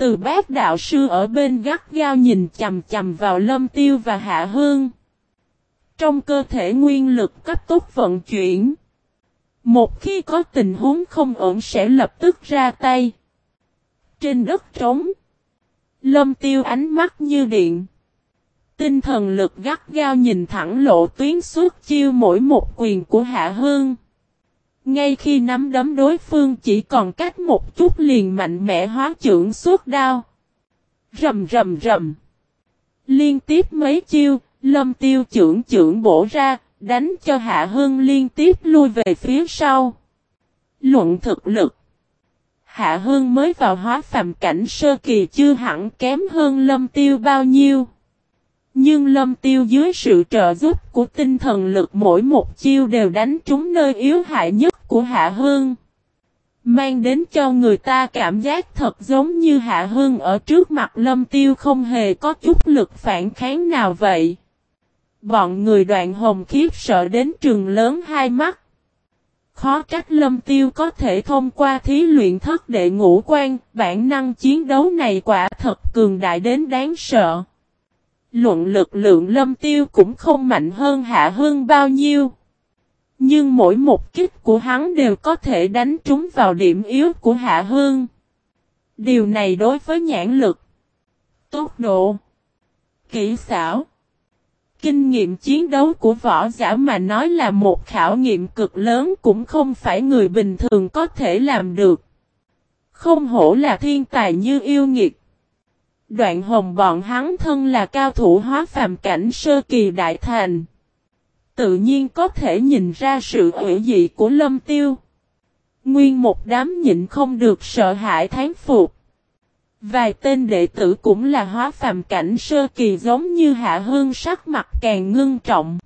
Từ bác đạo sư ở bên gắt gao nhìn chầm chầm vào lâm tiêu và hạ hương. Trong cơ thể nguyên lực cấp tốc vận chuyển. Một khi có tình huống không ổn sẽ lập tức ra tay. Trên đất trống. Lâm tiêu ánh mắt như điện. Tinh thần lực gắt gao nhìn thẳng lộ tuyến suốt chiêu mỗi một quyền của Hạ Hương. Ngay khi nắm đấm đối phương chỉ còn cách một chút liền mạnh mẽ hóa trưởng suốt đao. Rầm rầm rầm. Liên tiếp mấy chiêu, lâm tiêu trưởng trưởng bổ ra, đánh cho Hạ Hương liên tiếp lui về phía sau. Luận thực lực. Hạ Hương mới vào hóa phàm cảnh sơ kỳ chưa hẳn kém hơn lâm tiêu bao nhiêu. Nhưng lâm tiêu dưới sự trợ giúp của tinh thần lực mỗi một chiêu đều đánh trúng nơi yếu hại nhất của Hạ Hương. Mang đến cho người ta cảm giác thật giống như Hạ Hương ở trước mặt lâm tiêu không hề có chút lực phản kháng nào vậy. Bọn người đoạn hồng khiếp sợ đến trường lớn hai mắt. Khó trách lâm tiêu có thể thông qua thí luyện thất đệ ngũ quan, bản năng chiến đấu này quả thật cường đại đến đáng sợ. Luận lực lượng lâm tiêu cũng không mạnh hơn hạ hương bao nhiêu. Nhưng mỗi một kích của hắn đều có thể đánh trúng vào điểm yếu của hạ hương. Điều này đối với nhãn lực, tốc độ, kỹ xảo, kinh nghiệm chiến đấu của võ giả mà nói là một khảo nghiệm cực lớn cũng không phải người bình thường có thể làm được. Không hổ là thiên tài như yêu nghiệt. Đoạn hồng bọn hắn thân là cao thủ hóa phàm cảnh sơ kỳ đại thành. Tự nhiên có thể nhìn ra sự ủy dị của lâm tiêu. Nguyên một đám nhịn không được sợ hãi tháng phục. Vài tên đệ tử cũng là hóa phàm cảnh sơ kỳ giống như hạ hương sắc mặt càng ngưng trọng.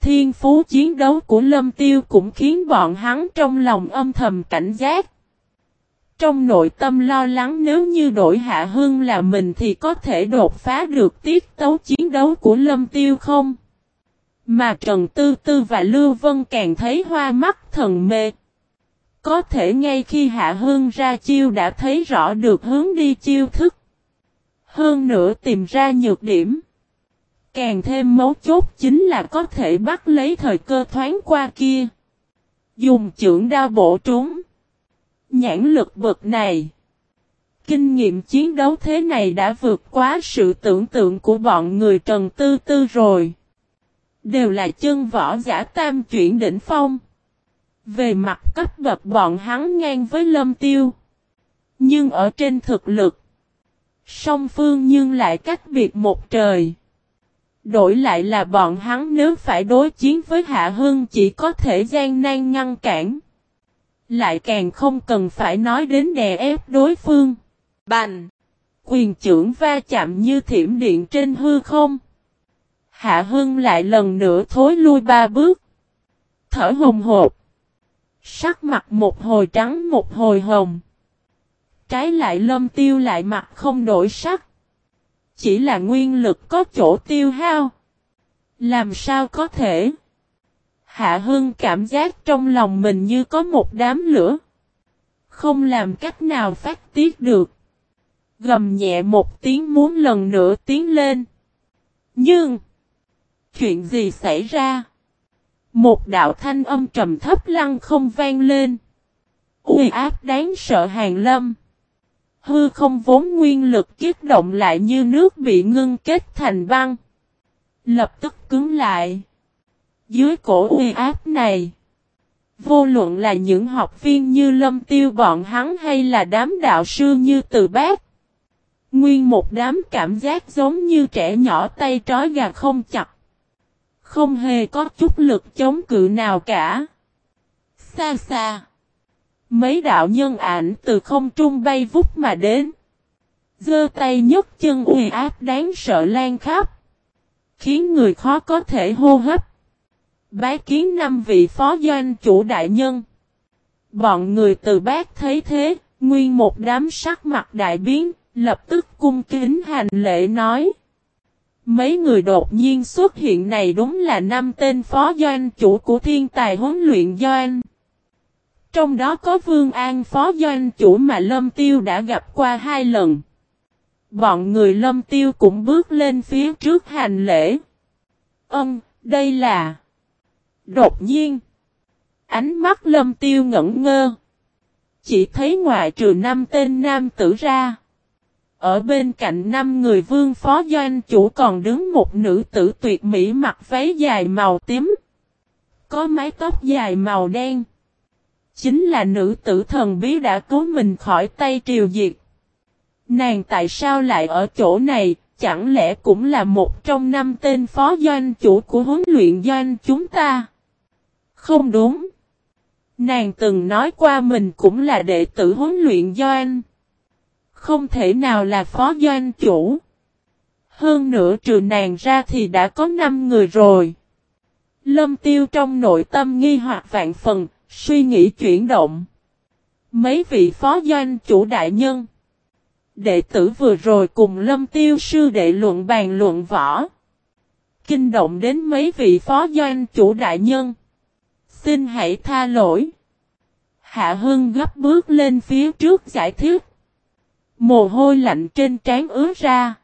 Thiên phú chiến đấu của lâm tiêu cũng khiến bọn hắn trong lòng âm thầm cảnh giác. Trong nội tâm lo lắng nếu như đổi hạ hương là mình thì có thể đột phá được tiết tấu chiến đấu của lâm tiêu không? Mà Trần Tư Tư và Lưu Vân càng thấy hoa mắt thần mê. Có thể ngay khi Hạ Hương ra chiêu đã thấy rõ được hướng đi chiêu thức. Hơn nữa tìm ra nhược điểm. Càng thêm mấu chốt chính là có thể bắt lấy thời cơ thoáng qua kia. Dùng trưởng đao bổ trúng. Nhãn lực bậc này. Kinh nghiệm chiến đấu thế này đã vượt quá sự tưởng tượng của bọn người Trần Tư Tư rồi. Đều là chân võ giả tam chuyển đỉnh phong. Về mặt cấp bậc bọn hắn ngang với lâm tiêu. Nhưng ở trên thực lực. Song phương nhưng lại cách biệt một trời. Đổi lại là bọn hắn nếu phải đối chiến với Hạ Hưng chỉ có thể gian nan ngăn cản. Lại càng không cần phải nói đến đè ép đối phương. Bành! Quyền trưởng va chạm như thiểm điện trên hư không. Hạ Hưng lại lần nữa thối lui ba bước. Thở hồng hộp. Sắc mặt một hồi trắng một hồi hồng. Trái lại lâm tiêu lại mặt không đổi sắc. Chỉ là nguyên lực có chỗ tiêu hao. Làm sao có thể? Hạ Hưng cảm giác trong lòng mình như có một đám lửa. Không làm cách nào phát tiết được. Gầm nhẹ một tiếng muốn lần nữa tiến lên. Nhưng. Chuyện gì xảy ra? Một đạo thanh âm trầm thấp lăng không vang lên. Uy áp đáng sợ hàng lâm. Hư không vốn nguyên lực kiếp động lại như nước bị ngưng kết thành băng. Lập tức cứng lại. Dưới cổ uy áp này. Vô luận là những học viên như lâm tiêu bọn hắn hay là đám đạo sư như từ bác. Nguyên một đám cảm giác giống như trẻ nhỏ tay trói gà không chặt. Không hề có chút lực chống cự nào cả. Xa xa. Mấy đạo nhân ảnh từ không trung bay vút mà đến. giơ tay nhấc chân uy áp đáng sợ lan khắp. Khiến người khó có thể hô hấp. Bái kiến năm vị phó doanh chủ đại nhân. Bọn người từ bác thấy thế, nguyên một đám sắc mặt đại biến, lập tức cung kính hành lễ nói. Mấy người đột nhiên xuất hiện này đúng là năm tên phó doanh chủ của thiên tài huấn luyện doanh. Trong đó có Vương An phó doanh chủ mà Lâm Tiêu đã gặp qua hai lần. Bọn người Lâm Tiêu cũng bước lên phía trước hành lễ. Ân, đây là... Đột nhiên. Ánh mắt Lâm Tiêu ngẩn ngơ. Chỉ thấy ngoại trừ năm tên nam tử ra. Ở bên cạnh năm người vương phó doanh chủ còn đứng một nữ tử tuyệt mỹ mặc váy dài màu tím. Có mái tóc dài màu đen. Chính là nữ tử thần bí đã cứu mình khỏi tay triều diệt. Nàng tại sao lại ở chỗ này, chẳng lẽ cũng là một trong năm tên phó doanh chủ của huấn luyện doanh chúng ta? Không đúng. Nàng từng nói qua mình cũng là đệ tử huấn luyện doanh. Không thể nào là phó doanh chủ. Hơn nữa trừ nàng ra thì đã có 5 người rồi. Lâm tiêu trong nội tâm nghi hoặc vạn phần, suy nghĩ chuyển động. Mấy vị phó doanh chủ đại nhân. Đệ tử vừa rồi cùng lâm tiêu sư đệ luận bàn luận võ. Kinh động đến mấy vị phó doanh chủ đại nhân. Xin hãy tha lỗi. Hạ Hưng gấp bước lên phía trước giải thích. Mồ hôi lạnh trên trán ứa ra.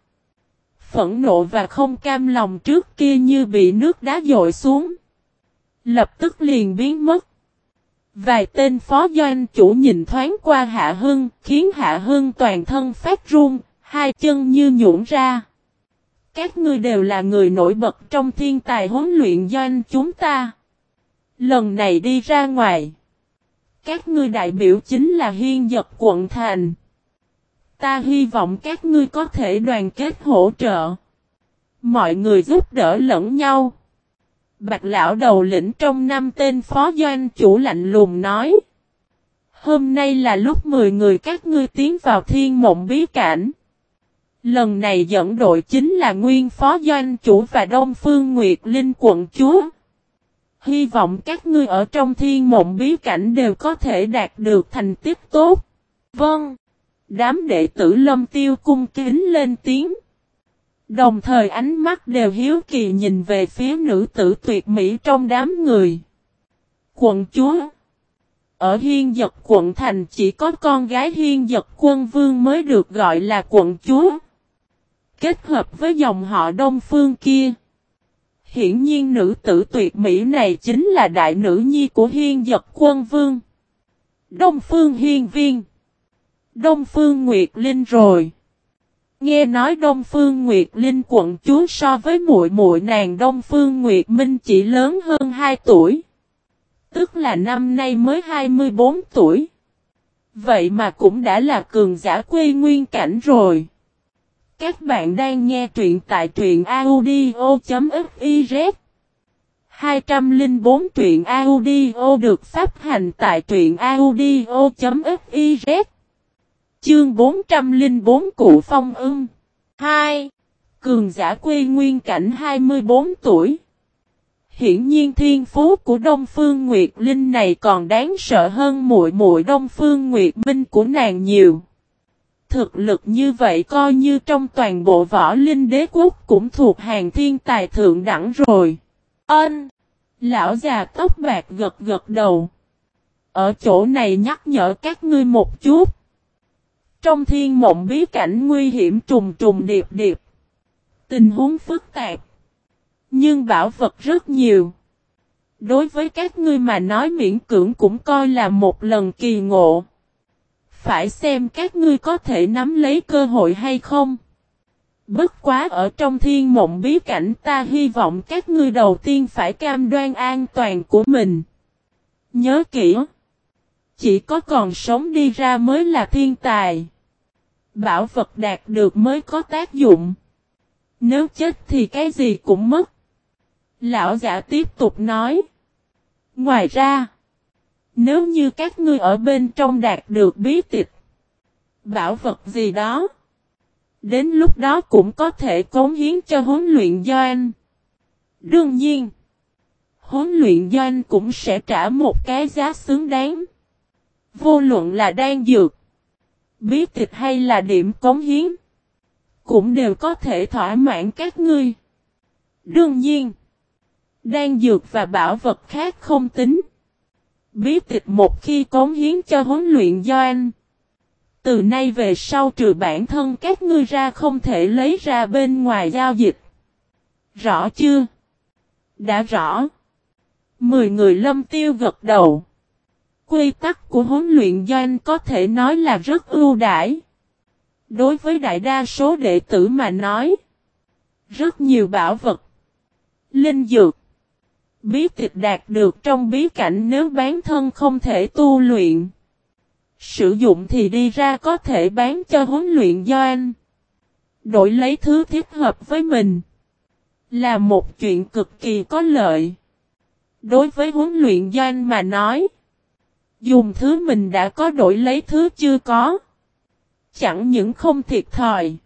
Phẫn nộ và không cam lòng trước kia như bị nước đá dội xuống. Lập tức liền biến mất. Vài tên phó doanh chủ nhìn thoáng qua Hạ Hưng, khiến Hạ Hưng toàn thân phát run, hai chân như nhũn ra. Các ngươi đều là người nổi bật trong thiên tài huấn luyện doanh chúng ta. Lần này đi ra ngoài. Các ngươi đại biểu chính là hiên giật quận thành. Ta hy vọng các ngươi có thể đoàn kết hỗ trợ. Mọi người giúp đỡ lẫn nhau. Bạch lão đầu lĩnh trong năm tên phó doanh chủ lạnh lùng nói. Hôm nay là lúc 10 người các ngươi tiến vào thiên mộng bí cảnh. Lần này dẫn đội chính là nguyên phó doanh chủ và Đông Phương Nguyệt Linh quận chúa. Hy vọng các ngươi ở trong thiên mộng bí cảnh đều có thể đạt được thành tích tốt. Vâng. Đám đệ tử lâm tiêu cung kính lên tiếng. Đồng thời ánh mắt đều hiếu kỳ nhìn về phía nữ tử tuyệt mỹ trong đám người. Quận chúa Ở hiên giật quận thành chỉ có con gái hiên giật quân vương mới được gọi là quận chúa. Kết hợp với dòng họ đông phương kia. Hiển nhiên nữ tử tuyệt mỹ này chính là đại nữ nhi của hiên giật quân vương. Đông phương hiên viên. Đông phương Nguyệt Linh rồi. Nghe nói Đông Phương Nguyệt Linh quận chúa so với muội muội nàng Đông Phương Nguyệt Minh chỉ lớn hơn 2 tuổi. Tức là năm nay mới 24 tuổi. Vậy mà cũng đã là cường giả quê nguyên cảnh rồi. Các bạn đang nghe truyện tại truyện audio.fiz 204 truyện audio được phát hành tại truyện audio.fiz Chương 404 Cụ Phong ưng 2. Cường giả quê nguyên cảnh 24 tuổi Hiển nhiên thiên phú của Đông Phương Nguyệt Linh này còn đáng sợ hơn muội muội Đông Phương Nguyệt Minh của nàng nhiều. Thực lực như vậy coi như trong toàn bộ võ linh đế quốc cũng thuộc hàng thiên tài thượng đẳng rồi. Ân! Lão già tóc bạc gật gật đầu. Ở chỗ này nhắc nhở các ngươi một chút. Trong thiên mộng bí cảnh nguy hiểm trùng trùng điệp điệp. Tình huống phức tạp. Nhưng bảo vật rất nhiều. Đối với các ngươi mà nói miễn cưỡng cũng coi là một lần kỳ ngộ. Phải xem các ngươi có thể nắm lấy cơ hội hay không. Bất quá ở trong thiên mộng bí cảnh ta hy vọng các ngươi đầu tiên phải cam đoan an toàn của mình. Nhớ kỹ. Chỉ có còn sống đi ra mới là thiên tài. Bảo vật đạt được mới có tác dụng. Nếu chết thì cái gì cũng mất. Lão giả tiếp tục nói. Ngoài ra, nếu như các ngươi ở bên trong đạt được bí tịch, bảo vật gì đó, đến lúc đó cũng có thể cống hiến cho huấn luyện doanh. Đương nhiên, huấn luyện doanh cũng sẽ trả một cái giá xứng đáng. Vô luận là đang dược, bí tịch hay là điểm cống hiến, cũng đều có thể thỏa mãn các ngươi. Đương nhiên, đang dược và bảo vật khác không tính. Bí tịch một khi cống hiến cho huấn luyện do anh. Từ nay về sau trừ bản thân các ngươi ra không thể lấy ra bên ngoài giao dịch. Rõ chưa? Đã rõ. Mười người lâm tiêu gật đầu. Quy tắc của huấn luyện doanh có thể nói là rất ưu đãi. Đối với đại đa số đệ tử mà nói. Rất nhiều bảo vật. Linh dược. Bí tịch đạt được trong bí cảnh nếu bán thân không thể tu luyện. Sử dụng thì đi ra có thể bán cho huấn luyện doanh. Đổi lấy thứ thích hợp với mình. Là một chuyện cực kỳ có lợi. Đối với huấn luyện doanh mà nói. Dùng thứ mình đã có đổi lấy thứ chưa có. Chẳng những không thiệt thòi.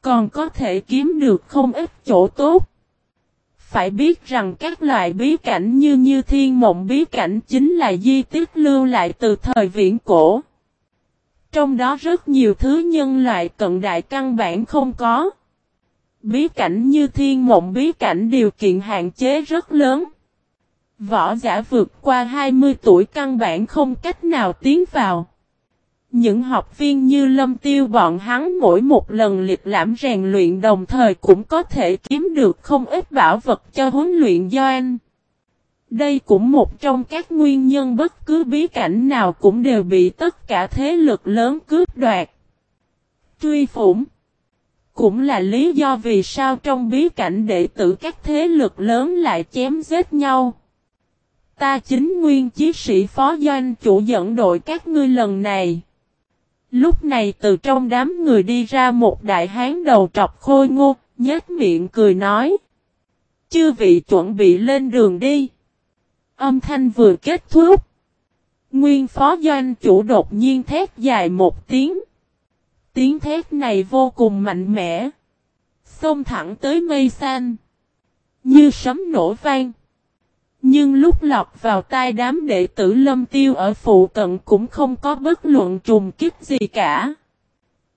Còn có thể kiếm được không ít chỗ tốt. Phải biết rằng các loại bí cảnh như như thiên mộng bí cảnh chính là di tích lưu lại từ thời viễn cổ. Trong đó rất nhiều thứ nhân loại cận đại căn bản không có. Bí cảnh như thiên mộng bí cảnh điều kiện hạn chế rất lớn. Võ giả vượt qua 20 tuổi căn bản không cách nào tiến vào. Những học viên như Lâm Tiêu bọn hắn mỗi một lần liệt lãm rèn luyện đồng thời cũng có thể kiếm được không ít bảo vật cho huấn luyện do anh. Đây cũng một trong các nguyên nhân bất cứ bí cảnh nào cũng đều bị tất cả thế lực lớn cướp đoạt. Truy phủng Cũng là lý do vì sao trong bí cảnh đệ tử các thế lực lớn lại chém giết nhau. Ta chính nguyên chiến sĩ phó doanh chủ dẫn đội các ngươi lần này. Lúc này từ trong đám người đi ra một đại hán đầu trọc khôi ngô, nhếch miệng cười nói. Chư vị chuẩn bị lên đường đi. Âm thanh vừa kết thúc. Nguyên phó doanh chủ đột nhiên thét dài một tiếng. Tiếng thét này vô cùng mạnh mẽ. Xông thẳng tới mây xanh. Như sấm nổ vang. Nhưng lúc lọc vào tai đám đệ tử lâm tiêu ở phụ cận cũng không có bất luận trùng kích gì cả.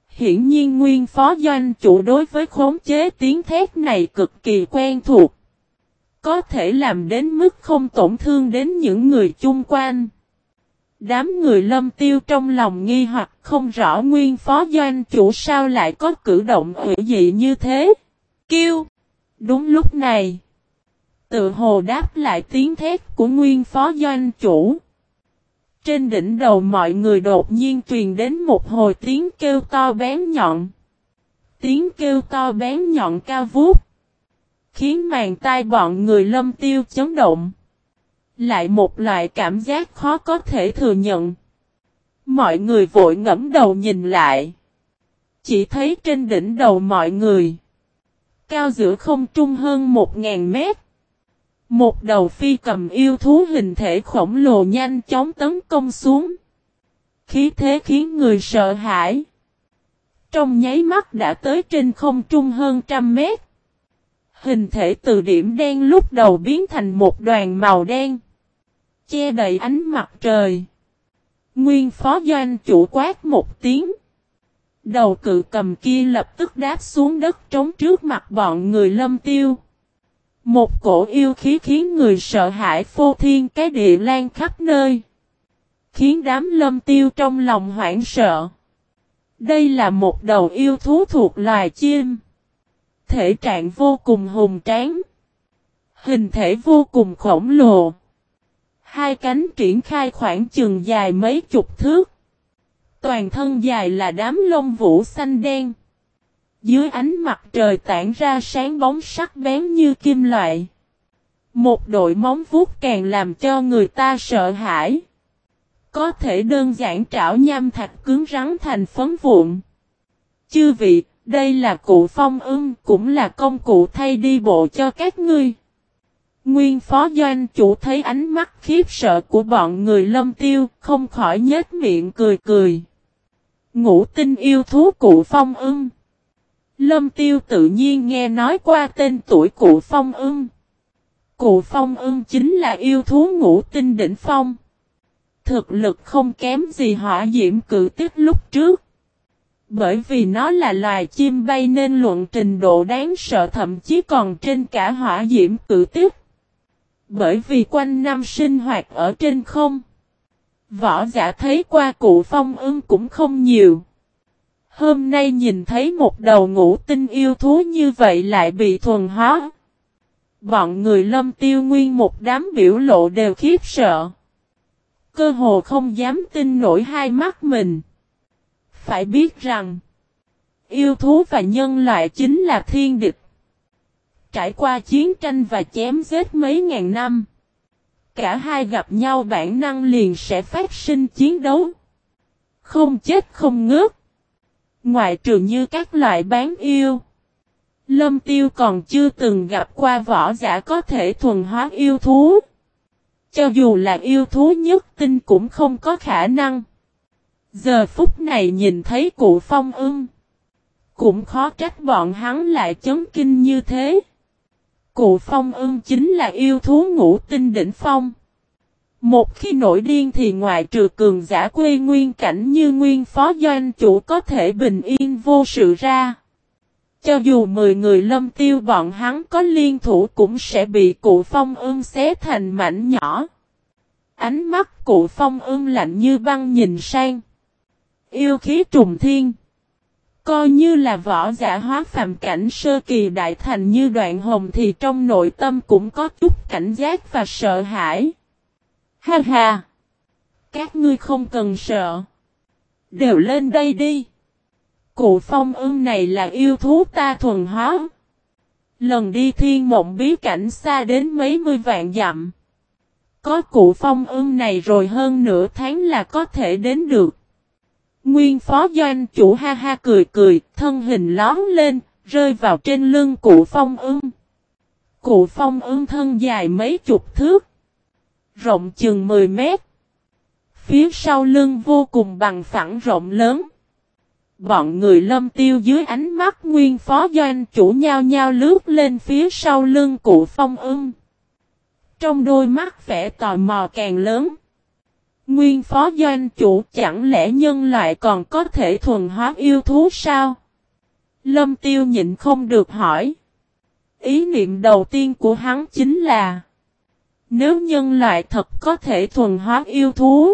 Hiển nhiên nguyên phó doanh chủ đối với khống chế tiếng thét này cực kỳ quen thuộc. Có thể làm đến mức không tổn thương đến những người chung quanh. Đám người lâm tiêu trong lòng nghi hoặc không rõ nguyên phó doanh chủ sao lại có cử động hữu dị như thế. Kêu! Đúng lúc này. Tự hồ đáp lại tiếng thét của nguyên phó doanh chủ. Trên đỉnh đầu mọi người đột nhiên truyền đến một hồi tiếng kêu to bén nhọn. Tiếng kêu to bén nhọn cao vút. Khiến màn tai bọn người lâm tiêu chấn động. Lại một loại cảm giác khó có thể thừa nhận. Mọi người vội ngẫm đầu nhìn lại. Chỉ thấy trên đỉnh đầu mọi người. Cao giữa không trung hơn một ngàn mét. Một đầu phi cầm yêu thú hình thể khổng lồ nhanh chóng tấn công xuống. Khí thế khiến người sợ hãi. Trong nháy mắt đã tới trên không trung hơn trăm mét. Hình thể từ điểm đen lúc đầu biến thành một đoàn màu đen. Che đầy ánh mặt trời. Nguyên phó doanh chủ quát một tiếng. Đầu cự cầm kia lập tức đáp xuống đất trống trước mặt bọn người lâm tiêu. Một cổ yêu khí khiến người sợ hãi phô thiên cái địa lan khắp nơi. Khiến đám lâm tiêu trong lòng hoảng sợ. Đây là một đầu yêu thú thuộc loài chim. Thể trạng vô cùng hùng tráng. Hình thể vô cùng khổng lồ. Hai cánh triển khai khoảng chừng dài mấy chục thước. Toàn thân dài là đám lông vũ xanh đen. Dưới ánh mặt trời tản ra sáng bóng sắc bén như kim loại. Một đội móng vuốt càng làm cho người ta sợ hãi. Có thể đơn giản trảo nham thạch cứng rắn thành phấn vụn. Chư vị, đây là cụ phong ưng, cũng là công cụ thay đi bộ cho các ngươi. Nguyên phó doanh chủ thấy ánh mắt khiếp sợ của bọn người lâm tiêu, không khỏi nhếch miệng cười cười. Ngũ tinh yêu thú cụ phong ưng. Lâm tiêu tự nhiên nghe nói qua tên tuổi cụ phong ưng. Cụ phong ưng chính là yêu thú ngũ tinh đỉnh phong. Thực lực không kém gì hỏa diễm cử tiết lúc trước. Bởi vì nó là loài chim bay nên luận trình độ đáng sợ thậm chí còn trên cả hỏa diễm cử tiết. Bởi vì quanh năm sinh hoạt ở trên không. Võ giả thấy qua cụ phong ưng cũng không nhiều. Hôm nay nhìn thấy một đầu ngũ tinh yêu thú như vậy lại bị thuần hóa. Bọn người lâm tiêu nguyên một đám biểu lộ đều khiếp sợ. Cơ hồ không dám tin nổi hai mắt mình. Phải biết rằng, yêu thú và nhân loại chính là thiên địch. Trải qua chiến tranh và chém giết mấy ngàn năm. Cả hai gặp nhau bản năng liền sẽ phát sinh chiến đấu. Không chết không ngớt. Ngoại trừ như các loại bán yêu. Lâm tiêu còn chưa từng gặp qua võ giả có thể thuần hóa yêu thú. Cho dù là yêu thú nhất tinh cũng không có khả năng. Giờ phút này nhìn thấy cụ phong ưng. Cũng khó trách bọn hắn lại chấn kinh như thế. Cụ phong ưng chính là yêu thú ngũ tinh đỉnh phong. Một khi nổi điên thì ngoại trừ cường giả quê nguyên cảnh như nguyên phó doanh chủ có thể bình yên vô sự ra. Cho dù 10 người lâm tiêu bọn hắn có liên thủ cũng sẽ bị cụ phong ưng xé thành mảnh nhỏ. Ánh mắt cụ phong ưng lạnh như băng nhìn sang. Yêu khí trùng thiên. Coi như là võ giả hóa phàm cảnh sơ kỳ đại thành như đoạn hồng thì trong nội tâm cũng có chút cảnh giác và sợ hãi. Ha ha! Các ngươi không cần sợ. Đều lên đây đi. Cụ phong ưng này là yêu thú ta thuần hóa. Lần đi thiên mộng bí cảnh xa đến mấy mươi vạn dặm. Có cụ phong ưng này rồi hơn nửa tháng là có thể đến được. Nguyên phó doanh chủ ha ha cười cười, thân hình lón lên, rơi vào trên lưng cụ phong ưng. Cụ phong ưng thân dài mấy chục thước. Rộng chừng 10 mét. Phía sau lưng vô cùng bằng phẳng rộng lớn. Bọn người lâm tiêu dưới ánh mắt nguyên phó doanh chủ nhao nhao lướt lên phía sau lưng cụ phong ưng. Trong đôi mắt vẻ tò mò càng lớn. Nguyên phó doanh chủ chẳng lẽ nhân loại còn có thể thuần hóa yêu thú sao? Lâm tiêu nhịn không được hỏi. Ý niệm đầu tiên của hắn chính là nếu nhân loại thật có thể thuần hóa yêu thú,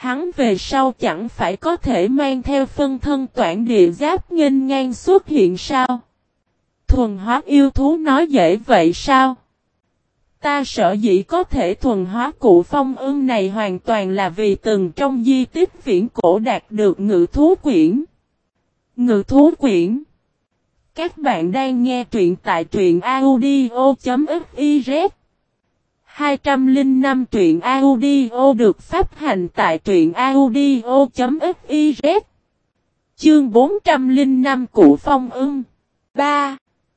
Hắn về sau chẳng phải có thể mang theo phân thân toản địa giáp nghênh ngang xuất hiện sao? Thuần hóa yêu thú nói dễ vậy sao? Ta sợ dĩ có thể thuần hóa cụ phong ưng này hoàn toàn là vì từng trong di tích viễn cổ đạt được ngự thú quyển. Ngự thú quyển Các bạn đang nghe truyện tại truyện audio.fif 205 truyện audio được phát hành tại truyện audio.fiz Chương 405 Cụ Phong ưng 3.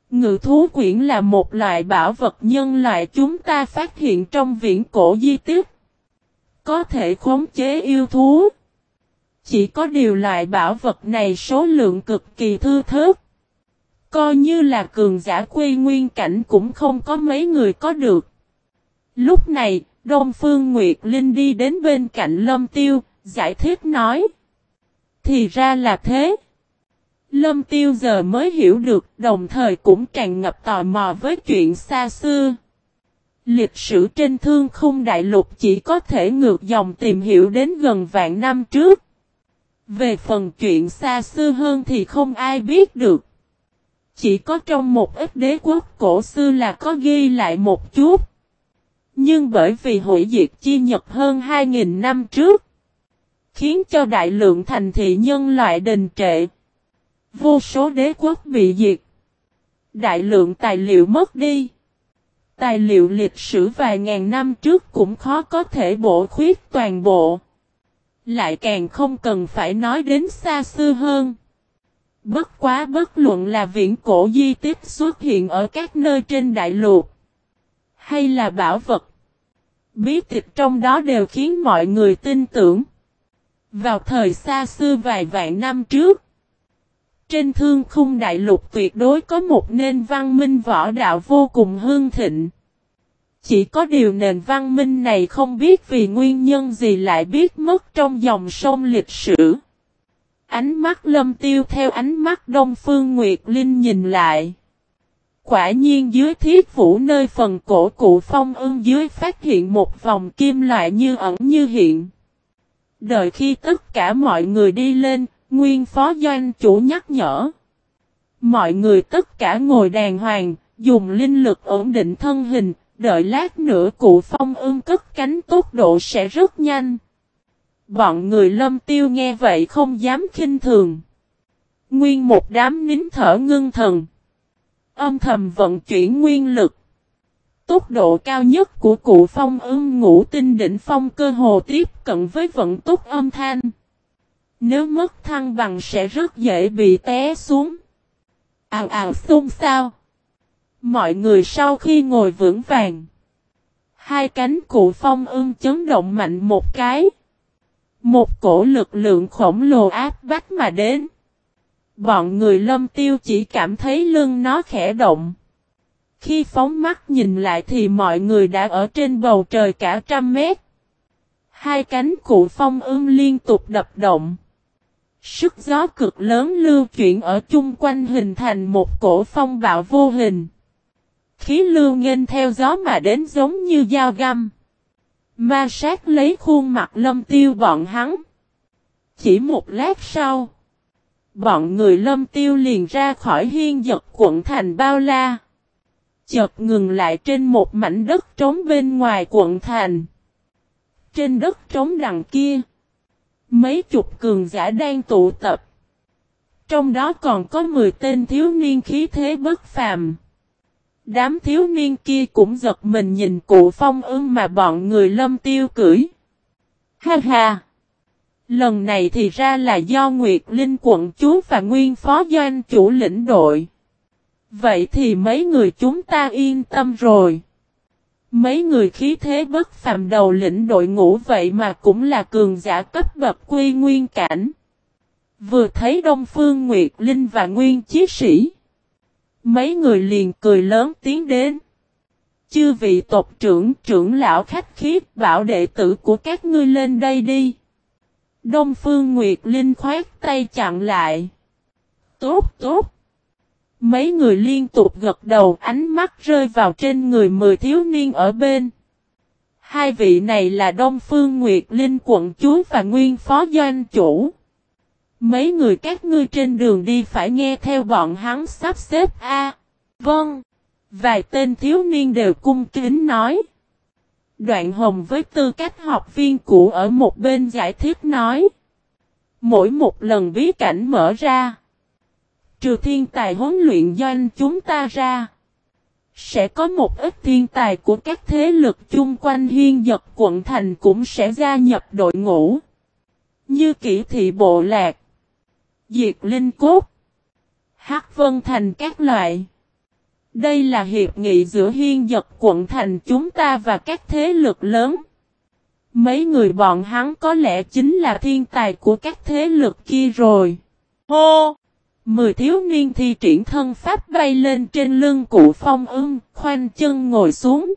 Ngự thú quyển là một loại bảo vật nhân loại chúng ta phát hiện trong viễn cổ di tích. Có thể khống chế yêu thú. Chỉ có điều loại bảo vật này số lượng cực kỳ thư thớt. Coi như là cường giả quê nguyên cảnh cũng không có mấy người có được. Lúc này, Đông Phương Nguyệt Linh đi đến bên cạnh Lâm Tiêu, giải thích nói. Thì ra là thế. Lâm Tiêu giờ mới hiểu được, đồng thời cũng tràn ngập tò mò với chuyện xa xưa. Lịch sử trên thương khung đại lục chỉ có thể ngược dòng tìm hiểu đến gần vạn năm trước. Về phần chuyện xa xưa hơn thì không ai biết được. Chỉ có trong một ít đế quốc cổ xưa là có ghi lại một chút. Nhưng bởi vì hủy diệt chi nhật hơn 2.000 năm trước, khiến cho đại lượng thành thị nhân loại đình trệ. Vô số đế quốc bị diệt. Đại lượng tài liệu mất đi. Tài liệu lịch sử vài ngàn năm trước cũng khó có thể bổ khuyết toàn bộ. Lại càng không cần phải nói đến xa xưa hơn. Bất quá bất luận là viễn cổ di tích xuất hiện ở các nơi trên đại lục. Hay là bảo vật. Bí tịch trong đó đều khiến mọi người tin tưởng. Vào thời xa xưa vài vạn năm trước. Trên thương khung đại lục tuyệt đối có một nền văn minh võ đạo vô cùng hương thịnh. Chỉ có điều nền văn minh này không biết vì nguyên nhân gì lại biết mất trong dòng sông lịch sử. Ánh mắt lâm tiêu theo ánh mắt Đông Phương Nguyệt Linh nhìn lại. Quả nhiên dưới thiết vũ nơi phần cổ cụ phong ưng dưới phát hiện một vòng kim loại như ẩn như hiện. Đợi khi tất cả mọi người đi lên, nguyên phó doanh chủ nhắc nhở. Mọi người tất cả ngồi đàng hoàng, dùng linh lực ổn định thân hình, đợi lát nữa cụ phong ưng cất cánh tốc độ sẽ rất nhanh. Bọn người lâm tiêu nghe vậy không dám khinh thường. Nguyên một đám nín thở ngưng thần. Âm thầm vận chuyển nguyên lực. Tốc độ cao nhất của cụ phong ưng ngũ tinh đỉnh phong cơ hồ tiếp cận với vận tốc âm thanh. Nếu mất thăng bằng sẽ rất dễ bị té xuống. Ào ào xung sao. Mọi người sau khi ngồi vững vàng. Hai cánh cụ phong ưng chấn động mạnh một cái. Một cổ lực lượng khổng lồ áp bách mà đến. Bọn người lâm tiêu chỉ cảm thấy lưng nó khẽ động. Khi phóng mắt nhìn lại thì mọi người đã ở trên bầu trời cả trăm mét. Hai cánh cụ phong ưng liên tục đập động. Sức gió cực lớn lưu chuyển ở chung quanh hình thành một cổ phong bạo vô hình. Khí lưu nghênh theo gió mà đến giống như dao găm. Ma sát lấy khuôn mặt lâm tiêu bọn hắn. Chỉ một lát sau. Bọn người lâm tiêu liền ra khỏi hiên giật quận thành bao la. Chợt ngừng lại trên một mảnh đất trống bên ngoài quận thành. Trên đất trống đằng kia. Mấy chục cường giả đang tụ tập. Trong đó còn có 10 tên thiếu niên khí thế bất phàm. Đám thiếu niên kia cũng giật mình nhìn cụ phong ưng mà bọn người lâm tiêu cưỡi. Ha ha! Lần này thì ra là do Nguyệt Linh quận chúa và nguyên phó doanh chủ lĩnh đội. Vậy thì mấy người chúng ta yên tâm rồi. Mấy người khí thế bất phàm đầu lĩnh đội ngũ vậy mà cũng là cường giả cấp bậc quy nguyên cảnh. Vừa thấy Đông Phương Nguyệt Linh và Nguyên Chí Sĩ. Mấy người liền cười lớn tiến đến. Chư vị tộc trưởng trưởng lão khách khí bảo đệ tử của các ngươi lên đây đi. Đông Phương Nguyệt Linh khoát tay chặn lại. Tốt tốt. Mấy người liên tục gật đầu, ánh mắt rơi vào trên người mười thiếu niên ở bên. Hai vị này là Đông Phương Nguyệt Linh quận chúa và nguyên phó doanh chủ. Mấy người các ngươi trên đường đi phải nghe theo bọn hắn sắp xếp A. vâng. Vài tên thiếu niên đều cung kính nói. Đoạn hồng với tư cách học viên cũ ở một bên giải thích nói. Mỗi một lần bí cảnh mở ra. Trừ thiên tài huấn luyện doanh chúng ta ra. Sẽ có một ít thiên tài của các thế lực chung quanh hiên giật quận thành cũng sẽ gia nhập đội ngũ. Như kỷ thị bộ lạc. Diệt linh cốt. Hắc vân thành các loại. Đây là hiệp nghị giữa hiên giật quận thành chúng ta và các thế lực lớn. Mấy người bọn hắn có lẽ chính là thiên tài của các thế lực kia rồi. Hô! Mười thiếu niên thi triển thân pháp bay lên trên lưng cụ phong ưng, khoanh chân ngồi xuống.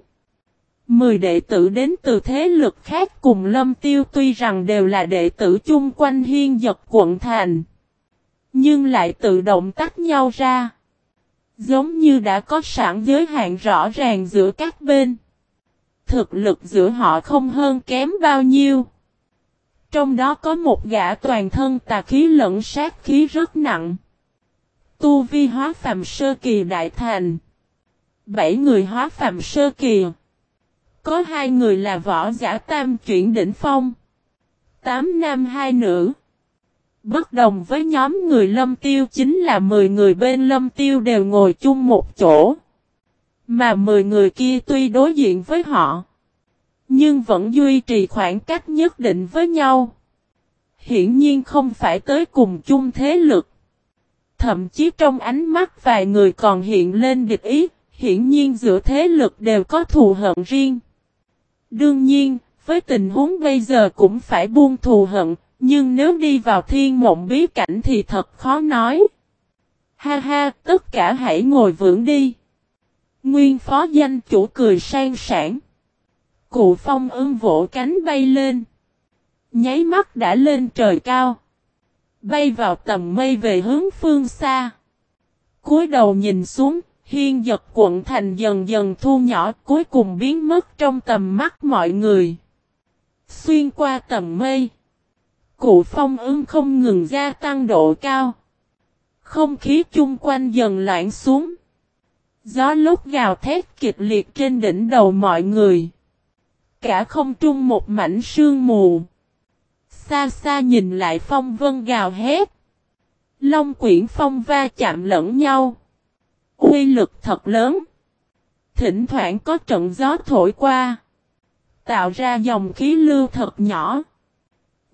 Mười đệ tử đến từ thế lực khác cùng lâm tiêu tuy rằng đều là đệ tử chung quanh hiên giật quận thành. Nhưng lại tự động tách nhau ra. Giống như đã có sẵn giới hạn rõ ràng giữa các bên. Thực lực giữa họ không hơn kém bao nhiêu. Trong đó có một gã toàn thân tà khí lẫn sát khí rất nặng. Tu vi hóa phàm sơ kỳ đại thành. Bảy người hóa phàm sơ kỳ. Có hai người là võ giả tam chuyển đỉnh phong. Tám nam hai nữ. Bất đồng với nhóm người lâm tiêu chính là 10 người bên lâm tiêu đều ngồi chung một chỗ. Mà 10 người kia tuy đối diện với họ. Nhưng vẫn duy trì khoảng cách nhất định với nhau. Hiển nhiên không phải tới cùng chung thế lực. Thậm chí trong ánh mắt vài người còn hiện lên địch ý, hiển nhiên giữa thế lực đều có thù hận riêng. Đương nhiên, với tình huống bây giờ cũng phải buông thù hận, nhưng nếu đi vào thiên mộng bí cảnh thì thật khó nói. Ha ha, tất cả hãy ngồi vững đi. Nguyên phó danh chủ cười sang sảng. Cụ phong ưng vỗ cánh bay lên. Nháy mắt đã lên trời cao. Bay vào tầm mây về hướng phương xa. cúi đầu nhìn xuống, Hiên giật quận thành dần dần thu nhỏ cuối cùng biến mất trong tầm mắt mọi người. Xuyên qua tầm mây. Cụ phong ưng không ngừng gia tăng độ cao. Không khí chung quanh dần loãng xuống. Gió lúc gào thét kịch liệt trên đỉnh đầu mọi người. Cả không trung một mảnh sương mù. Xa xa nhìn lại phong vân gào hét. Long quyển phong va chạm lẫn nhau. Uy lực thật lớn. Thỉnh thoảng có trận gió thổi qua. Tạo ra dòng khí lưu thật nhỏ.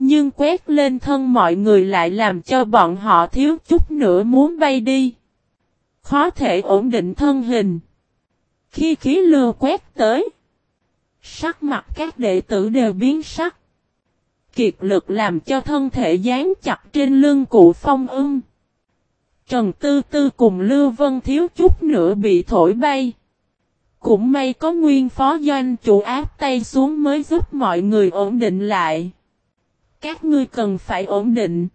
Nhưng quét lên thân mọi người lại làm cho bọn họ thiếu chút nữa muốn bay đi. Khó thể ổn định thân hình. Khi khí lưu quét tới. Sắc mặt các đệ tử đều biến sắc. Kiệt lực làm cho thân thể dán chặt trên lưng cụ phong ưng. Trần Tư Tư cùng Lưu Vân thiếu chút nữa bị thổi bay. Cũng may có nguyên phó doanh chủ áp tay xuống mới giúp mọi người ổn định lại. Các ngươi cần phải ổn định.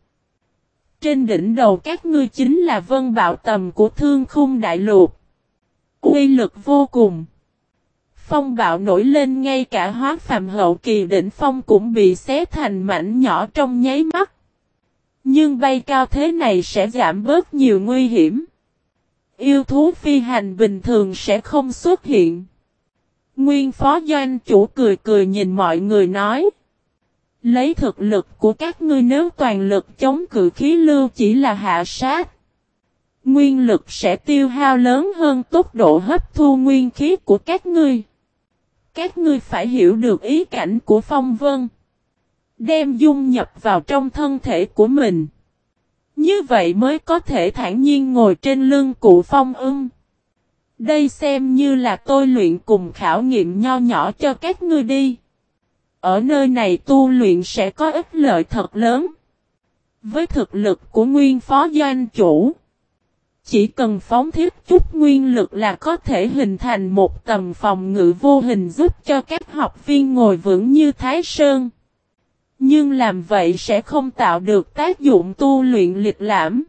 Trên đỉnh đầu các ngươi chính là vân bạo tầm của thương khung đại lục. Uy lực vô cùng. Phong bạo nổi lên ngay cả hóa phàm hậu kỳ đỉnh phong cũng bị xé thành mảnh nhỏ trong nháy mắt. Nhưng bay cao thế này sẽ giảm bớt nhiều nguy hiểm. Yêu thú phi hành bình thường sẽ không xuất hiện. Nguyên phó doanh chủ cười cười nhìn mọi người nói. Lấy thực lực của các ngươi nếu toàn lực chống cự khí lưu chỉ là hạ sát. Nguyên lực sẽ tiêu hao lớn hơn tốc độ hấp thu nguyên khí của các ngươi. Các ngươi phải hiểu được ý cảnh của phong vân. Đem dung nhập vào trong thân thể của mình. Như vậy mới có thể thản nhiên ngồi trên lưng cụ phong ưng. Đây xem như là tôi luyện cùng khảo nghiệm nho nhỏ cho các ngươi đi. Ở nơi này tu luyện sẽ có ích lợi thật lớn. Với thực lực của nguyên phó doanh chủ. Chỉ cần phóng thiết chút nguyên lực là có thể hình thành một tầm phòng ngự vô hình giúp cho các học viên ngồi vững như Thái Sơn. Nhưng làm vậy sẽ không tạo được tác dụng tu luyện liệt lãm.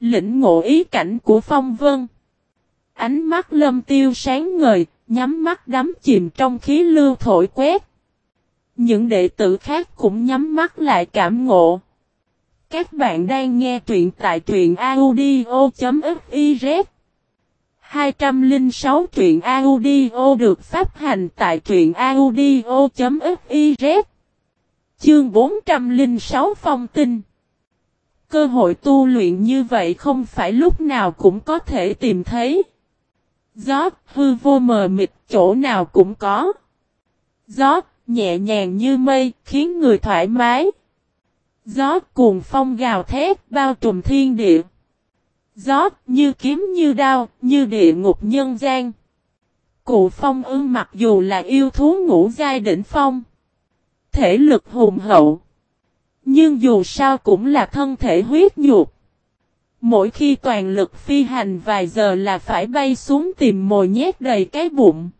Lĩnh ngộ ý cảnh của phong vân. Ánh mắt lâm tiêu sáng ngời, nhắm mắt đắm chìm trong khí lưu thổi quét. Những đệ tử khác cũng nhắm mắt lại cảm ngộ. Các bạn đang nghe truyện tại truyện audio.fiz 206 truyện audio được phát hành tại truyện audio.fiz Chương 406 phong tinh Cơ hội tu luyện như vậy không phải lúc nào cũng có thể tìm thấy. Gió hư vô mờ mịt chỗ nào cũng có. Gió nhẹ nhàng như mây khiến người thoải mái. Gió cuồng phong gào thét bao trùm thiên địa. Gió như kiếm như đao, như địa ngục nhân gian. Cụ phong ưng mặc dù là yêu thú ngũ giai đỉnh phong. Thể lực hùng hậu. Nhưng dù sao cũng là thân thể huyết nhục. Mỗi khi toàn lực phi hành vài giờ là phải bay xuống tìm mồi nhét đầy cái bụng.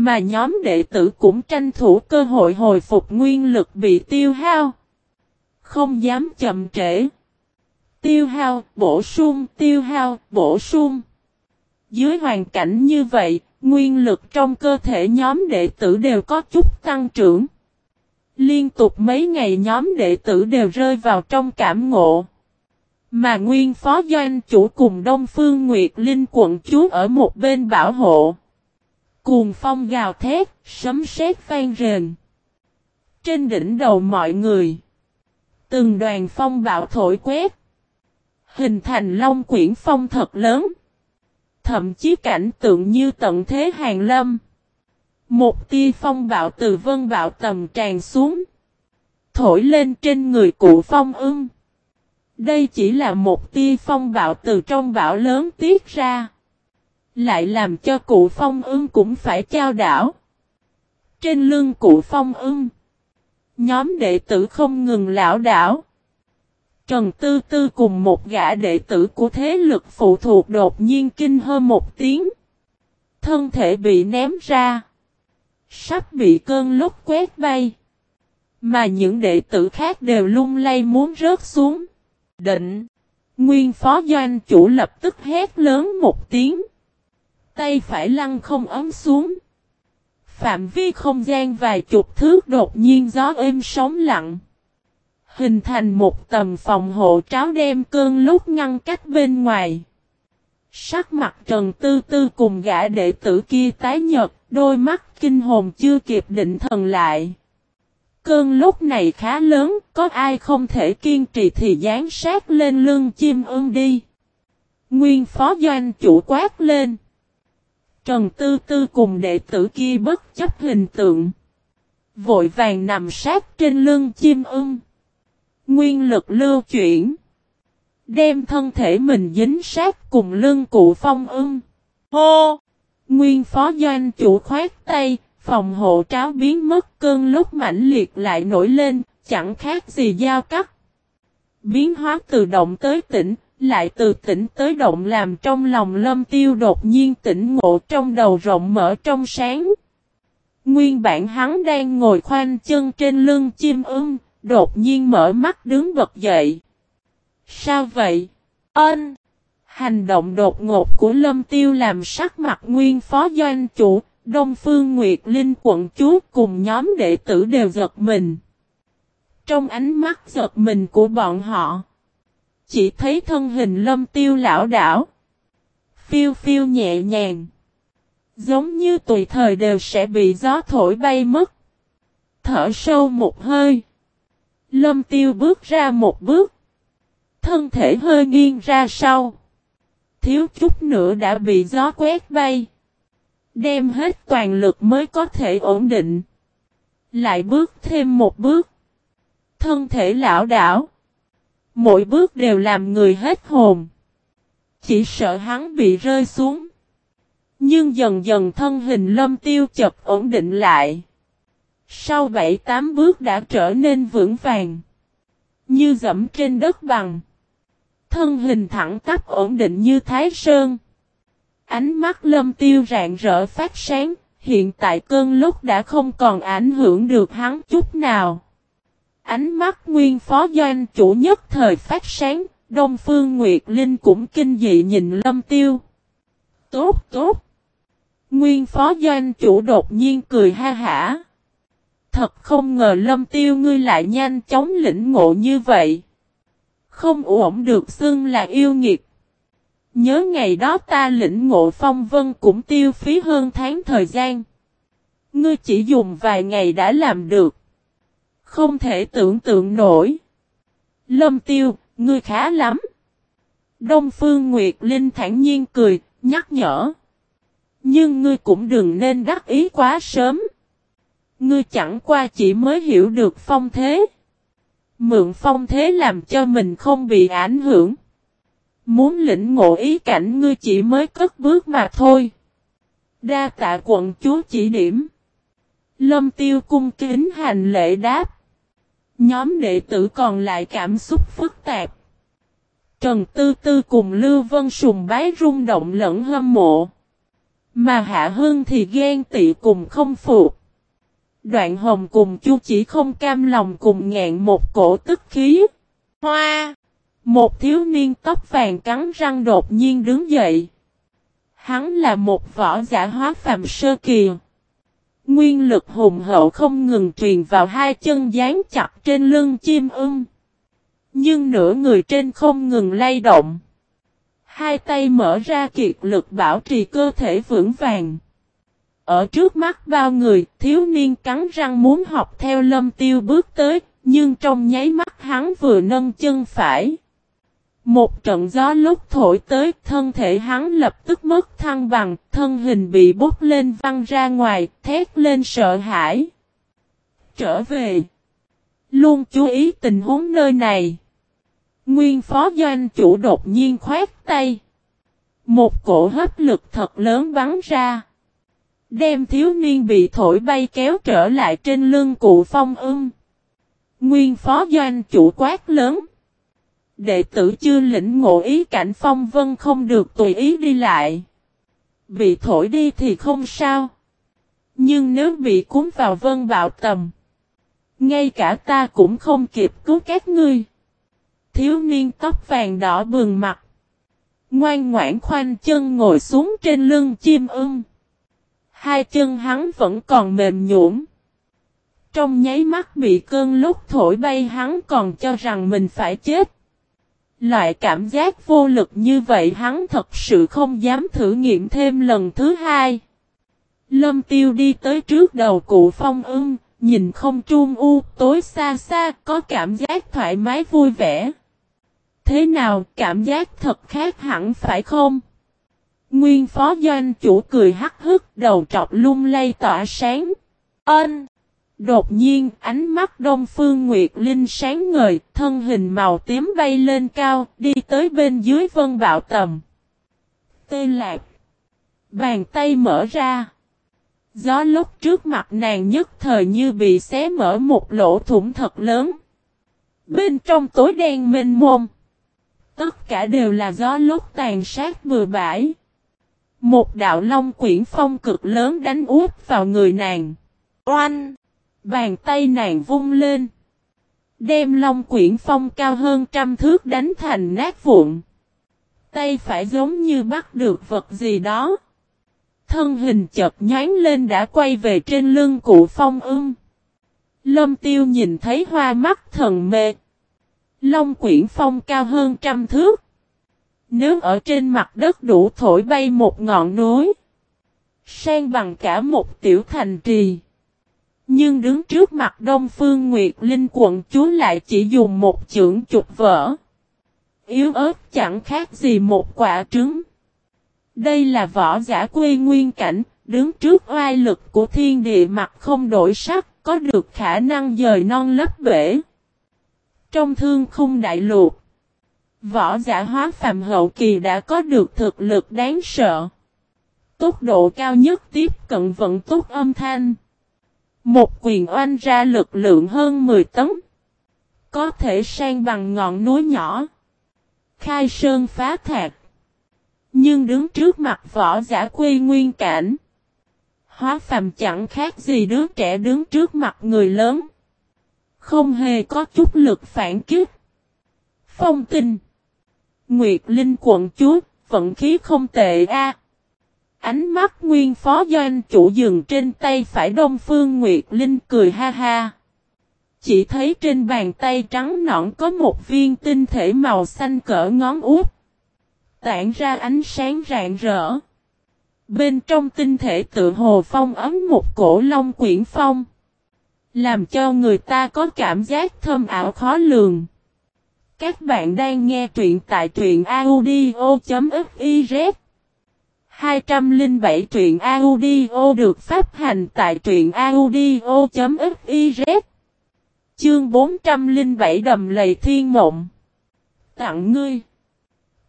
Mà nhóm đệ tử cũng tranh thủ cơ hội hồi phục nguyên lực bị tiêu hao. Không dám chậm trễ. Tiêu hao, bổ sung, tiêu hao, bổ sung. Dưới hoàn cảnh như vậy, nguyên lực trong cơ thể nhóm đệ tử đều có chút tăng trưởng. Liên tục mấy ngày nhóm đệ tử đều rơi vào trong cảm ngộ. Mà nguyên phó doanh chủ cùng Đông Phương Nguyệt Linh quận chúa ở một bên bảo hộ. Cuồng phong gào thét, sấm sét vang rền. Trên đỉnh đầu mọi người. Từng đoàn phong bạo thổi quét. Hình thành long quyển phong thật lớn. Thậm chí cảnh tượng như tận thế hàng lâm. Một tia phong bạo từ vân bạo tầm tràn xuống. Thổi lên trên người cụ phong ưng. Đây chỉ là một tia phong bạo từ trong bão lớn tiết ra. Lại làm cho cụ phong ưng cũng phải trao đảo. Trên lưng cụ phong ưng. Nhóm đệ tử không ngừng lão đảo. Trần Tư Tư cùng một gã đệ tử của thế lực phụ thuộc đột nhiên kinh hơn một tiếng. Thân thể bị ném ra. Sắp bị cơn lốc quét bay. Mà những đệ tử khác đều lung lay muốn rớt xuống. Định. Nguyên phó doanh chủ lập tức hét lớn một tiếng tay phải lăn không ấm xuống. Phạm vi không gian vài chục thước đột nhiên gió êm sóng lặng. Hình thành một tầm phòng hộ tráo đem cơn lúc ngăn cách bên ngoài. Sắc mặt Trần Tư Tư cùng gã đệ tử kia tái nhật, đôi mắt kinh hồn chưa kịp định thần lại. Cơn lúc này khá lớn, có ai không thể kiên trì thì dán sát lên lưng chim ưng đi. Nguyên phó doanh chủ quát lên. Trần Tư Tư cùng đệ tử kia bất chấp hình tượng. Vội vàng nằm sát trên lưng chim ưng. Nguyên lực lưu chuyển. Đem thân thể mình dính sát cùng lưng cụ phong ưng. Hô! Nguyên phó doanh chủ khoát tay, phòng hộ tráo biến mất cơn lúc mãnh liệt lại nổi lên, chẳng khác gì dao cắt. Biến hóa từ động tới tỉnh, lại từ tỉnh tới động làm trong lòng lâm tiêu đột nhiên tỉnh ngộ trong đầu rộng mở trong sáng. Nguyên bản hắn đang ngồi khoanh chân trên lưng chim ưng, đột nhiên mở mắt đứng bật dậy. Sao vậy? Ân! Hành động đột ngột của lâm tiêu làm sắc mặt nguyên phó doanh chủ, Đông Phương Nguyệt Linh quận chúa cùng nhóm đệ tử đều giật mình. Trong ánh mắt giật mình của bọn họ, chỉ thấy thân hình lâm tiêu lão đảo. Phiêu phiêu nhẹ nhàng. Giống như tùy thời đều sẽ bị gió thổi bay mất. Thở sâu một hơi. Lâm tiêu bước ra một bước. Thân thể hơi nghiêng ra sau. Thiếu chút nữa đã bị gió quét bay. Đem hết toàn lực mới có thể ổn định. Lại bước thêm một bước. Thân thể lão đảo. Mỗi bước đều làm người hết hồn. Chỉ sợ hắn bị rơi xuống. Nhưng dần dần thân hình lâm tiêu chập ổn định lại. Sau bảy, tám bước đã trở nên vững vàng. Như dẫm trên đất bằng. Thân hình thẳng tắp ổn định như thái sơn. Ánh mắt lâm tiêu rạng rỡ phát sáng. Hiện tại cơn lúc đã không còn ảnh hưởng được hắn chút nào. Ánh mắt nguyên phó doanh chủ nhất thời phát sáng, Đông Phương Nguyệt Linh cũng kinh dị nhìn lâm tiêu. Tốt tốt. Nguyên phó doanh chủ đột nhiên cười ha hả. Thật không ngờ lâm tiêu ngươi lại nhanh chóng lĩnh ngộ như vậy. Không ổn được xưng là yêu nghiệt. Nhớ ngày đó ta lĩnh ngộ phong vân cũng tiêu phí hơn tháng thời gian. Ngươi chỉ dùng vài ngày đã làm được. Không thể tưởng tượng nổi. Lâm tiêu, ngươi khá lắm. Đông Phương Nguyệt Linh thản nhiên cười, nhắc nhở. Nhưng ngươi cũng đừng nên đắc ý quá sớm. Ngươi chẳng qua chỉ mới hiểu được phong thế. Mượn phong thế làm cho mình không bị ảnh hưởng. Muốn lĩnh ngộ ý cảnh ngươi chỉ mới cất bước mà thôi. Đa tạ quận chúa chỉ điểm. Lâm tiêu cung kính hành lễ đáp. Nhóm đệ tử còn lại cảm xúc phức tạp. Trần Tư Tư cùng Lưu Vân sùng bái rung động lẫn hâm mộ. Mà Hạ hương thì ghen tị cùng không phục. Đoạn hồng cùng chu chỉ không cam lòng cùng ngạn một cổ tức khí. Hoa! Một thiếu niên tóc vàng cắn răng đột nhiên đứng dậy. Hắn là một võ giả hóa phàm sơ kỳ. Nguyên lực hùng hậu không ngừng truyền vào hai chân dán chặt trên lưng chim ưng. Nhưng nửa người trên không ngừng lay động. Hai tay mở ra kiệt lực bảo trì cơ thể vững vàng. Ở trước mắt bao người, thiếu niên cắn răng muốn học theo lâm tiêu bước tới, nhưng trong nháy mắt hắn vừa nâng chân phải. Một trận gió lúc thổi tới, thân thể hắn lập tức mất thăng bằng, thân hình bị bốc lên văng ra ngoài, thét lên sợ hãi. Trở về. Luôn chú ý tình huống nơi này. Nguyên phó doanh chủ đột nhiên khoét tay. Một cổ hấp lực thật lớn bắn ra. Đem thiếu niên bị thổi bay kéo trở lại trên lưng cụ phong ưng. Nguyên phó doanh chủ quát lớn. Đệ tử chưa lĩnh ngộ ý cảnh phong vân không được tùy ý đi lại. Bị thổi đi thì không sao. Nhưng nếu bị cuốn vào vân bạo tầm. Ngay cả ta cũng không kịp cứu các ngươi. Thiếu niên tóc vàng đỏ bừng mặt. Ngoan ngoãn khoanh chân ngồi xuống trên lưng chim ưng. Hai chân hắn vẫn còn mềm nhũn. Trong nháy mắt bị cơn lúc thổi bay hắn còn cho rằng mình phải chết. Loại cảm giác vô lực như vậy hắn thật sự không dám thử nghiệm thêm lần thứ hai. Lâm tiêu đi tới trước đầu cụ phong ưng, nhìn không trung u tối xa xa có cảm giác thoải mái vui vẻ. Thế nào cảm giác thật khác hẳn phải không? Nguyên phó doanh chủ cười hắc hức đầu trọc lung lay tỏa sáng. Ân! Đột nhiên ánh mắt Đông Phương Nguyệt Linh sáng ngời, thân hình màu tím bay lên cao, đi tới bên dưới vân bạo tầm. Tê lạc. Bàn tay mở ra. Gió lúc trước mặt nàng nhất thời như bị xé mở một lỗ thủng thật lớn. Bên trong tối đen mênh mông. Tất cả đều là gió lúc tàn sát bừa bãi. Một đạo long quyển phong cực lớn đánh úp vào người nàng. Oanh! Bàn tay nàng vung lên. Đem long quyển phong cao hơn trăm thước đánh thành nát vụn. Tay phải giống như bắt được vật gì đó. Thân hình chợt nhánh lên đã quay về trên lưng cụ phong ưng. Lâm tiêu nhìn thấy hoa mắt thần mê. Long quyển phong cao hơn trăm thước. Nếu ở trên mặt đất đủ thổi bay một ngọn núi. Sang bằng cả một tiểu thành trì. Nhưng đứng trước mặt Đông Phương Nguyệt Linh quận chúa lại chỉ dùng một chưởng chụp vỡ. Yếu ớt chẳng khác gì một quả trứng. Đây là võ giả quê nguyên cảnh, đứng trước oai lực của thiên địa mặt không đổi sắc, có được khả năng dời non lấp bể. Trong thương khung đại lục, võ giả hóa phàm hậu kỳ đã có được thực lực đáng sợ. Tốc độ cao nhất tiếp cận vận tốc âm thanh. Một quyền oanh ra lực lượng hơn 10 tấn. Có thể sang bằng ngọn núi nhỏ. Khai sơn phá thạc. Nhưng đứng trước mặt võ giả quy nguyên cảnh. Hóa phàm chẳng khác gì đứa trẻ đứng trước mặt người lớn. Không hề có chút lực phản kích. Phong tinh. Nguyệt Linh quận chúa, vận khí không tệ a. Ánh mắt nguyên phó doanh chủ dừng trên tay phải Đông Phương Nguyệt Linh cười ha ha. Chỉ thấy trên bàn tay trắng nõn có một viên tinh thể màu xanh cỡ ngón út. Tản ra ánh sáng rạng rỡ. Bên trong tinh thể tự hồ phong ấm một cổ long quyển phong. Làm cho người ta có cảm giác thơm ảo khó lường. Các bạn đang nghe truyện tại truyện audio.fif 207 truyện audio được phát hành tại truyện audio.fiz Chương 407 đầm lầy thiên mộng Tặng ngươi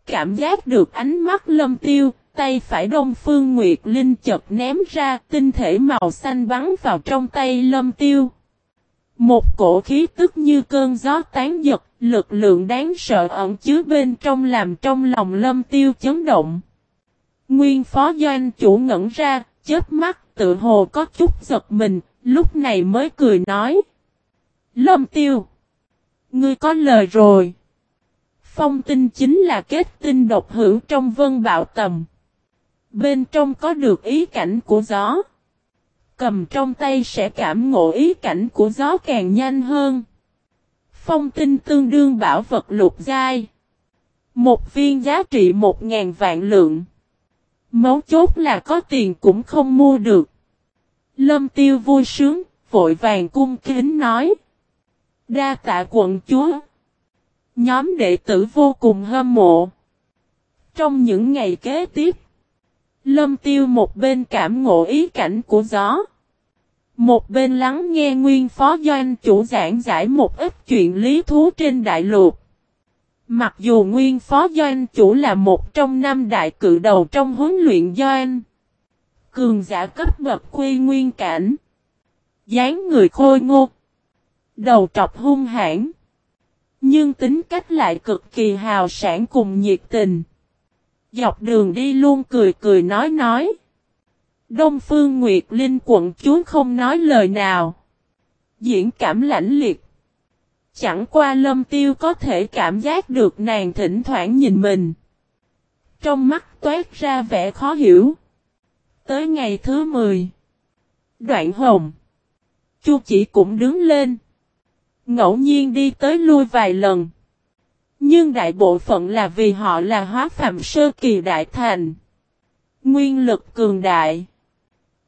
Cảm giác được ánh mắt lâm tiêu, tay phải đông phương nguyệt linh chật ném ra tinh thể màu xanh bắn vào trong tay lâm tiêu. Một cổ khí tức như cơn gió tán giật, lực lượng đáng sợ ẩn chứa bên trong làm trong lòng lâm tiêu chấn động. Nguyên phó doanh chủ ngẩn ra, chớp mắt tự hồ có chút giật mình, lúc này mới cười nói. Lâm tiêu! Ngươi có lời rồi. Phong tinh chính là kết tinh độc hữu trong vân bạo tầm. Bên trong có được ý cảnh của gió. Cầm trong tay sẽ cảm ngộ ý cảnh của gió càng nhanh hơn. Phong tinh tương đương bảo vật lục giai. Một viên giá trị một ngàn vạn lượng. Mấu chốt là có tiền cũng không mua được. Lâm tiêu vui sướng, vội vàng cung kính nói. Đa tạ quận chúa. Nhóm đệ tử vô cùng hâm mộ. Trong những ngày kế tiếp, Lâm tiêu một bên cảm ngộ ý cảnh của gió. Một bên lắng nghe nguyên phó doanh chủ giảng giải một ít chuyện lý thú trên đại lục. Mặc dù nguyên phó doanh chủ là một trong năm đại cự đầu trong huấn luyện doanh. Cường giả cấp bậc quy nguyên cảnh. dáng người khôi ngô. Đầu trọc hung hãn. Nhưng tính cách lại cực kỳ hào sản cùng nhiệt tình. Dọc đường đi luôn cười cười nói nói. Đông Phương Nguyệt Linh quận chúa không nói lời nào. Diễn cảm lãnh liệt. Chẳng qua lâm tiêu có thể cảm giác được nàng thỉnh thoảng nhìn mình. Trong mắt toát ra vẻ khó hiểu. Tới ngày thứ 10. Đoạn hồng. Chu chỉ cũng đứng lên. Ngẫu nhiên đi tới lui vài lần. Nhưng đại bộ phận là vì họ là hóa phạm sơ kỳ đại thành. Nguyên lực cường đại.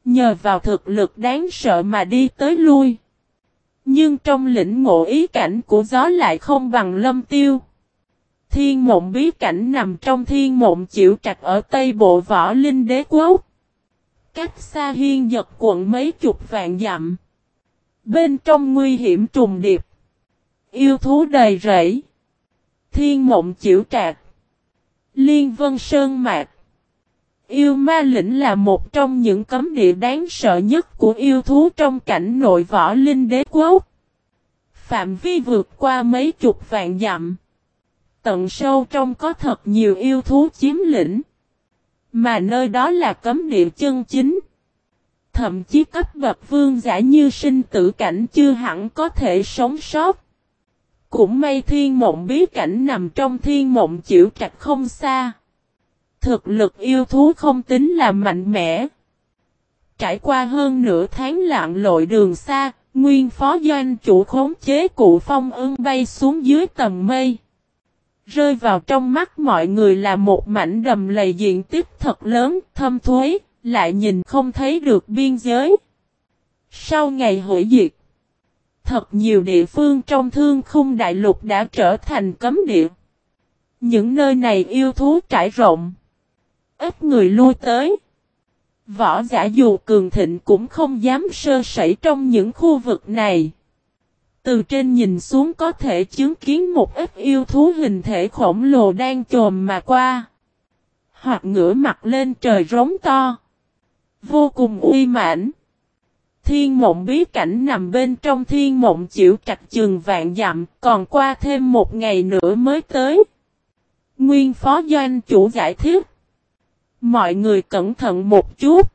Nhờ vào thực lực đáng sợ mà đi tới lui. Nhưng trong lĩnh ngộ ý cảnh của gió lại không bằng lâm tiêu. Thiên mộng bí cảnh nằm trong thiên mộng chịu trạch ở tây bộ võ linh đế quốc. Cách xa hiên giật quận mấy chục vạn dặm. Bên trong nguy hiểm trùng điệp. Yêu thú đầy rẫy. Thiên mộng chịu trạc. Liên vân sơn mạc. Yêu ma lĩnh là một trong những cấm địa đáng sợ nhất của yêu thú trong cảnh nội võ linh đế quốc. Phạm vi vượt qua mấy chục vạn dặm. Tận sâu trong có thật nhiều yêu thú chiếm lĩnh. Mà nơi đó là cấm địa chân chính. Thậm chí cấp bậc vương giả như sinh tử cảnh chưa hẳn có thể sống sót. Cũng may thiên mộng bí cảnh nằm trong thiên mộng chịu trạch không xa. Thực lực yêu thú không tính là mạnh mẽ. Trải qua hơn nửa tháng lạng lội đường xa, nguyên phó doanh chủ khống chế cụ phong ưng bay xuống dưới tầng mây. Rơi vào trong mắt mọi người là một mảnh đầm lầy diện tích thật lớn, thâm thuế, lại nhìn không thấy được biên giới. Sau ngày hội diệt, thật nhiều địa phương trong thương khung đại lục đã trở thành cấm địa. Những nơi này yêu thú trải rộng. Ít người lui tới. Võ giả dù cường thịnh cũng không dám sơ sẩy trong những khu vực này. Từ trên nhìn xuống có thể chứng kiến một ít yêu thú hình thể khổng lồ đang trồm mà qua. Hoặc ngửa mặt lên trời rống to. Vô cùng uy mãnh. Thiên mộng bí cảnh nằm bên trong thiên mộng chịu trạch trường vạn dặm, còn qua thêm một ngày nữa mới tới. Nguyên phó doanh chủ giải thích. Mọi người cẩn thận một chút.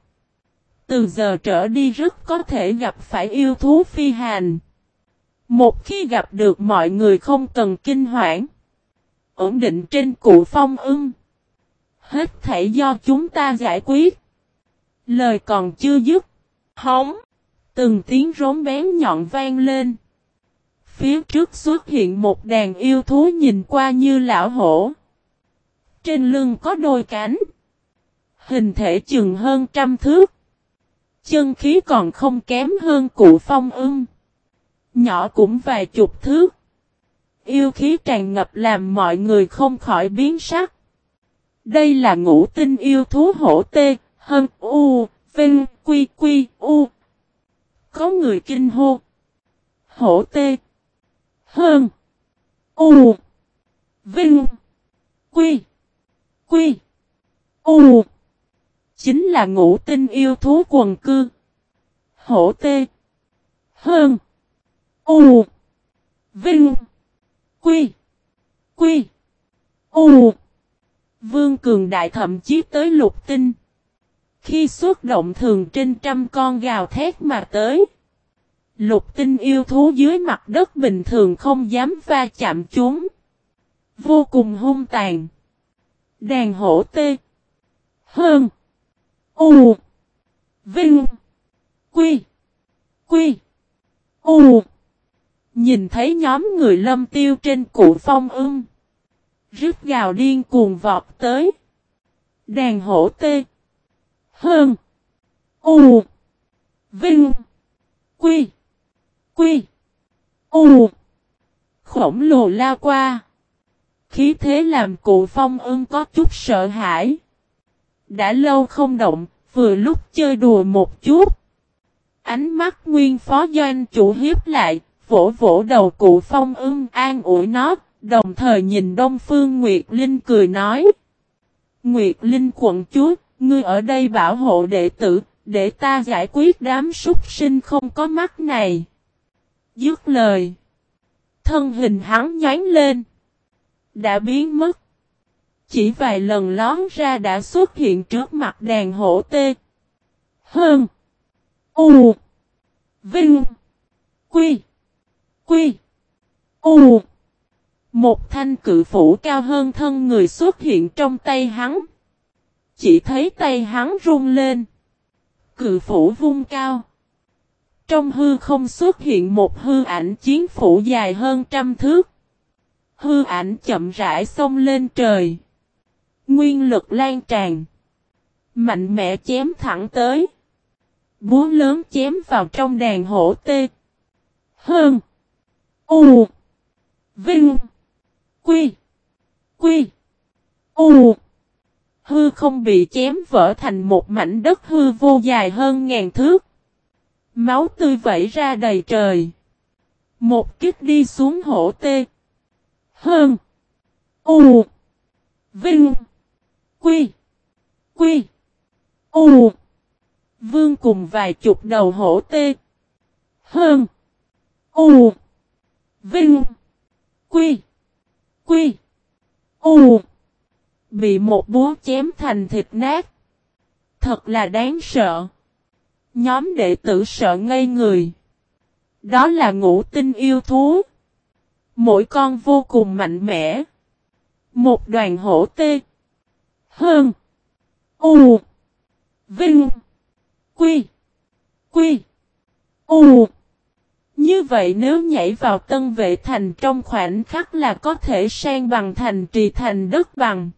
Từ giờ trở đi rất có thể gặp phải yêu thú phi hành. Một khi gặp được mọi người không cần kinh hoảng. Ổn định trên cụ phong ưng. Hết thảy do chúng ta giải quyết. Lời còn chưa dứt. Hóng. Từng tiếng rống bén nhọn vang lên. Phía trước xuất hiện một đàn yêu thú nhìn qua như lão hổ. Trên lưng có đôi cánh. Hình thể chừng hơn trăm thước. Chân khí còn không kém hơn cụ phong ưng. Nhỏ cũng vài chục thước. Yêu khí tràn ngập làm mọi người không khỏi biến sắc. Đây là ngũ tinh yêu thú hổ tê, hân u, vinh, quy quy, u. Có người kinh hô. Hổ tê. Hơn. U. Vinh. Quy. Quy. U. Chính là ngũ tinh yêu thú quần cư. Hổ tê. Hơn. U. Vinh. Quy. Quy. U. Vương Cường Đại thậm chí tới lục tinh. Khi xuất động thường trên trăm con gào thét mà tới. Lục tinh yêu thú dưới mặt đất bình thường không dám va chạm chúng. Vô cùng hung tàn. Đàn hổ tê. Hơn. U. Vinh. Quy. Quy. U. Nhìn thấy nhóm người lâm tiêu trên cụ phong ưng. Rứt gào điên cuồng vọt tới. Đàn hổ tê. Hơn. U. Vinh. Quy. Quy. U. Khổng lồ la qua. Khí thế làm cụ phong ưng có chút sợ hãi. Đã lâu không động, vừa lúc chơi đùa một chút. Ánh mắt nguyên phó doanh chủ hiếp lại, vỗ vỗ đầu cụ phong ưng an ủi nó, đồng thời nhìn Đông Phương Nguyệt Linh cười nói. Nguyệt Linh quận chúa, ngươi ở đây bảo hộ đệ tử, để ta giải quyết đám súc sinh không có mắt này. Dứt lời. Thân hình hắn nhánh lên. Đã biến mất. Chỉ vài lần lón ra đã xuất hiện trước mặt đàn hổ tê. Hơn. U. Vinh. Quy. Quy. U. Một thanh cự phủ cao hơn thân người xuất hiện trong tay hắn. Chỉ thấy tay hắn rung lên. Cự phủ vung cao. Trong hư không xuất hiện một hư ảnh chiến phủ dài hơn trăm thước. Hư ảnh chậm rãi xông lên trời. Nguyên lực lan tràn. Mạnh mẽ chém thẳng tới. Búa lớn chém vào trong đàn hổ tê. Hơn. U. Vinh. Quy. Quy. U. Hư không bị chém vỡ thành một mảnh đất hư vô dài hơn ngàn thước. Máu tươi vẩy ra đầy trời. Một kích đi xuống hổ tê. Hơn. U. Vinh. Quy. Quy. U. Vương cùng vài chục đầu hổ tê. Hơn. U. Vinh. Quy. Quy. U. Bị một búa chém thành thịt nát. Thật là đáng sợ. Nhóm đệ tử sợ ngây người. Đó là ngũ tinh yêu thú. Mỗi con vô cùng mạnh mẽ. Một đoàn hổ tê. Hơn. U. Vinh. Quy. Quy. U. Như vậy nếu nhảy vào tân vệ thành trong khoảnh khắc là có thể sang bằng thành trì thành đất bằng.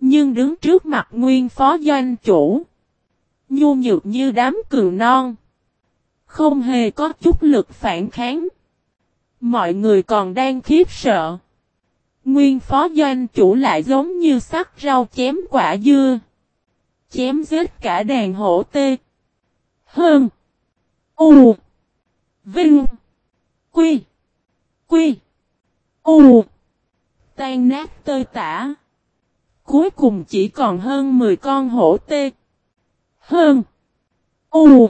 Nhưng đứng trước mặt nguyên phó doanh chủ. Nhu nhược như đám cường non. Không hề có chút lực phản kháng. Mọi người còn đang khiếp sợ. Nguyên phó doanh chủ lại giống như sắc rau chém quả dưa. Chém giết cả đàn hổ tê. Hơn. U. Vinh. Quy. Quy. U. Tan nát tơi tả. Cuối cùng chỉ còn hơn 10 con hổ tê. Hơn. U.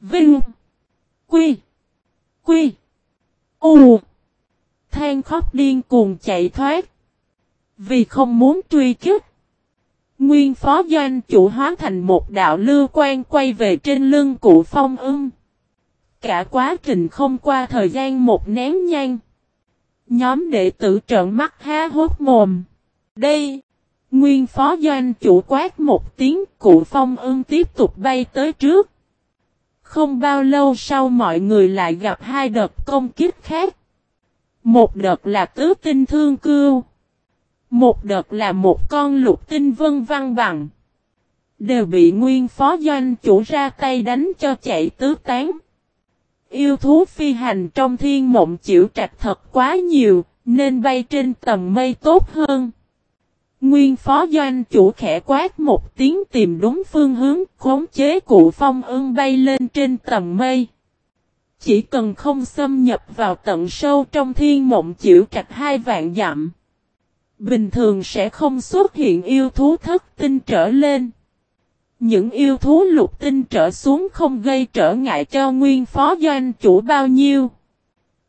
Vinh. Quy. Quy. U. Than khóc điên cuồng chạy thoát. Vì không muốn truy kích. Nguyên phó doanh chủ hóa thành một đạo lưu quan quay về trên lưng cụ phong ưng. Cả quá trình không qua thời gian một nén nhang. Nhóm đệ tử trợn mắt há hốt mồm. Đây. Nguyên phó doanh chủ quát một tiếng, cụ phong ưng tiếp tục bay tới trước. Không bao lâu sau mọi người lại gặp hai đợt công kích khác. Một đợt là tứ tinh thương cưu. Một đợt là một con lục tinh vân văn bằng. Đều bị nguyên phó doanh chủ ra tay đánh cho chạy tứ tán. Yêu thú phi hành trong thiên mộng chịu trạch thật quá nhiều, nên bay trên tầng mây tốt hơn. Nguyên phó doanh chủ khẽ quát một tiếng tìm đúng phương hướng, khống chế cụ phong ưng bay lên trên tầng mây. Chỉ cần không xâm nhập vào tận sâu trong thiên mộng chịu trạch hai vạn dặm. Bình thường sẽ không xuất hiện yêu thú thất tinh trở lên. Những yêu thú lục tinh trở xuống không gây trở ngại cho nguyên phó doanh chủ bao nhiêu.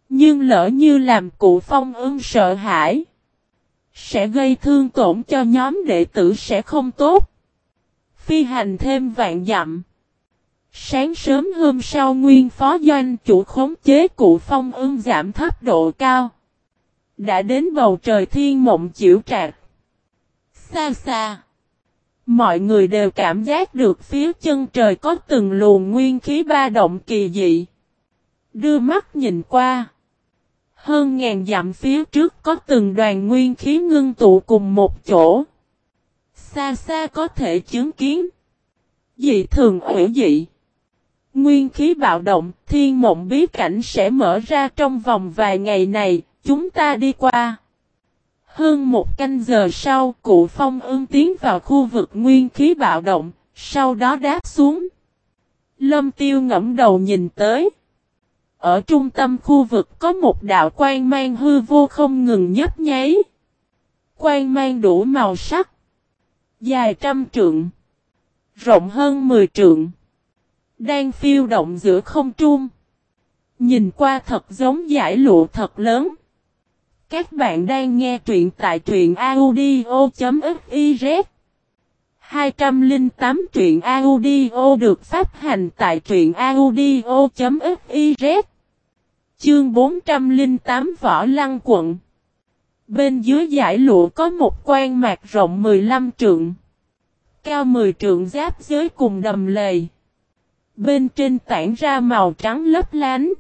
Nhưng lỡ như làm cụ phong ưng sợ hãi. Sẽ gây thương tổn cho nhóm đệ tử sẽ không tốt. Phi hành thêm vạn dặm. Sáng sớm hôm sau nguyên phó doanh chủ khống chế cụ phong ưng giảm thấp độ cao. Đã đến bầu trời thiên mộng chịu trạc. Xa xa. Mọi người đều cảm giác được phía chân trời có từng luồng nguyên khí ba động kỳ dị. Đưa mắt nhìn qua. Hơn ngàn dặm phía trước có từng đoàn nguyên khí ngưng tụ cùng một chỗ. Xa xa có thể chứng kiến. Dị thường ủy dị. Nguyên khí bạo động, thiên mộng bí cảnh sẽ mở ra trong vòng vài ngày này, chúng ta đi qua. Hơn một canh giờ sau, cụ phong ương tiến vào khu vực nguyên khí bạo động, sau đó đáp xuống. Lâm tiêu ngẫm đầu nhìn tới. Ở trung tâm khu vực có một đạo quan mang hư vô không ngừng nhấp nháy. Quan mang đủ màu sắc. Dài trăm trượng. Rộng hơn mười trượng. Đang phiêu động giữa không trung. Nhìn qua thật giống giải lụa thật lớn. Các bạn đang nghe truyện tại truyện audio.fiz 208 truyện audio được phát hành tại truyện audio.fiz Chương 408 Võ Lăng Quận Bên dưới giải lụa có một quan mạc rộng 15 trượng. Cao 10 trượng giáp giới cùng đầm lầy. Bên trên tản ra màu trắng lấp lánh.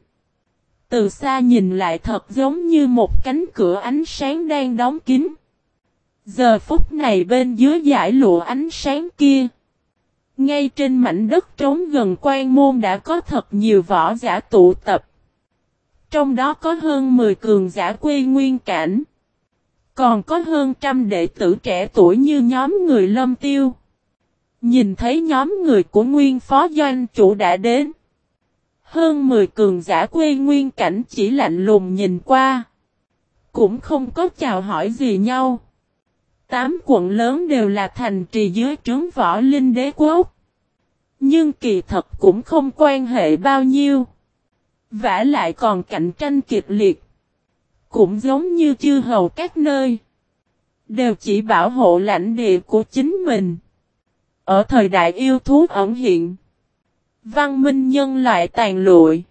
Từ xa nhìn lại thật giống như một cánh cửa ánh sáng đang đóng kín. Giờ phút này bên dưới giải lụa ánh sáng kia. Ngay trên mảnh đất trống gần quan môn đã có thật nhiều võ giả tụ tập. Trong đó có hơn 10 cường giả quê nguyên cảnh. Còn có hơn trăm đệ tử trẻ tuổi như nhóm người lâm tiêu. Nhìn thấy nhóm người của nguyên phó doanh chủ đã đến. Hơn 10 cường giả quê nguyên cảnh chỉ lạnh lùng nhìn qua. Cũng không có chào hỏi gì nhau. Tám quận lớn đều là thành trì dưới trướng võ linh đế quốc. Nhưng kỳ thật cũng không quan hệ bao nhiêu. vả lại còn cạnh tranh kịch liệt. Cũng giống như chư hầu các nơi. Đều chỉ bảo hộ lãnh địa của chính mình. Ở thời đại yêu thú ẩn hiện. Văn minh nhân loại tàn lụi.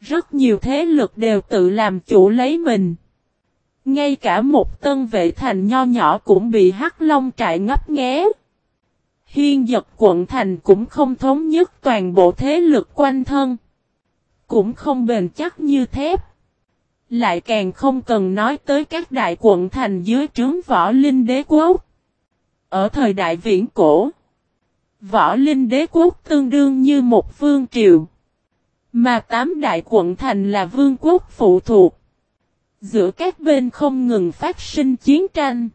Rất nhiều thế lực đều tự làm chủ lấy mình. Ngay cả một tân vệ thành nho nhỏ cũng bị hắc long trại ngấp nghé. Hiên giật quận thành cũng không thống nhất toàn bộ thế lực quanh thân. Cũng không bền chắc như thép. Lại càng không cần nói tới các đại quận thành dưới trướng võ linh đế quốc. Ở thời đại viễn cổ, võ linh đế quốc tương đương như một vương triều. Mà tám đại quận thành là vương quốc phụ thuộc. Giữa các bên không ngừng phát sinh chiến tranh.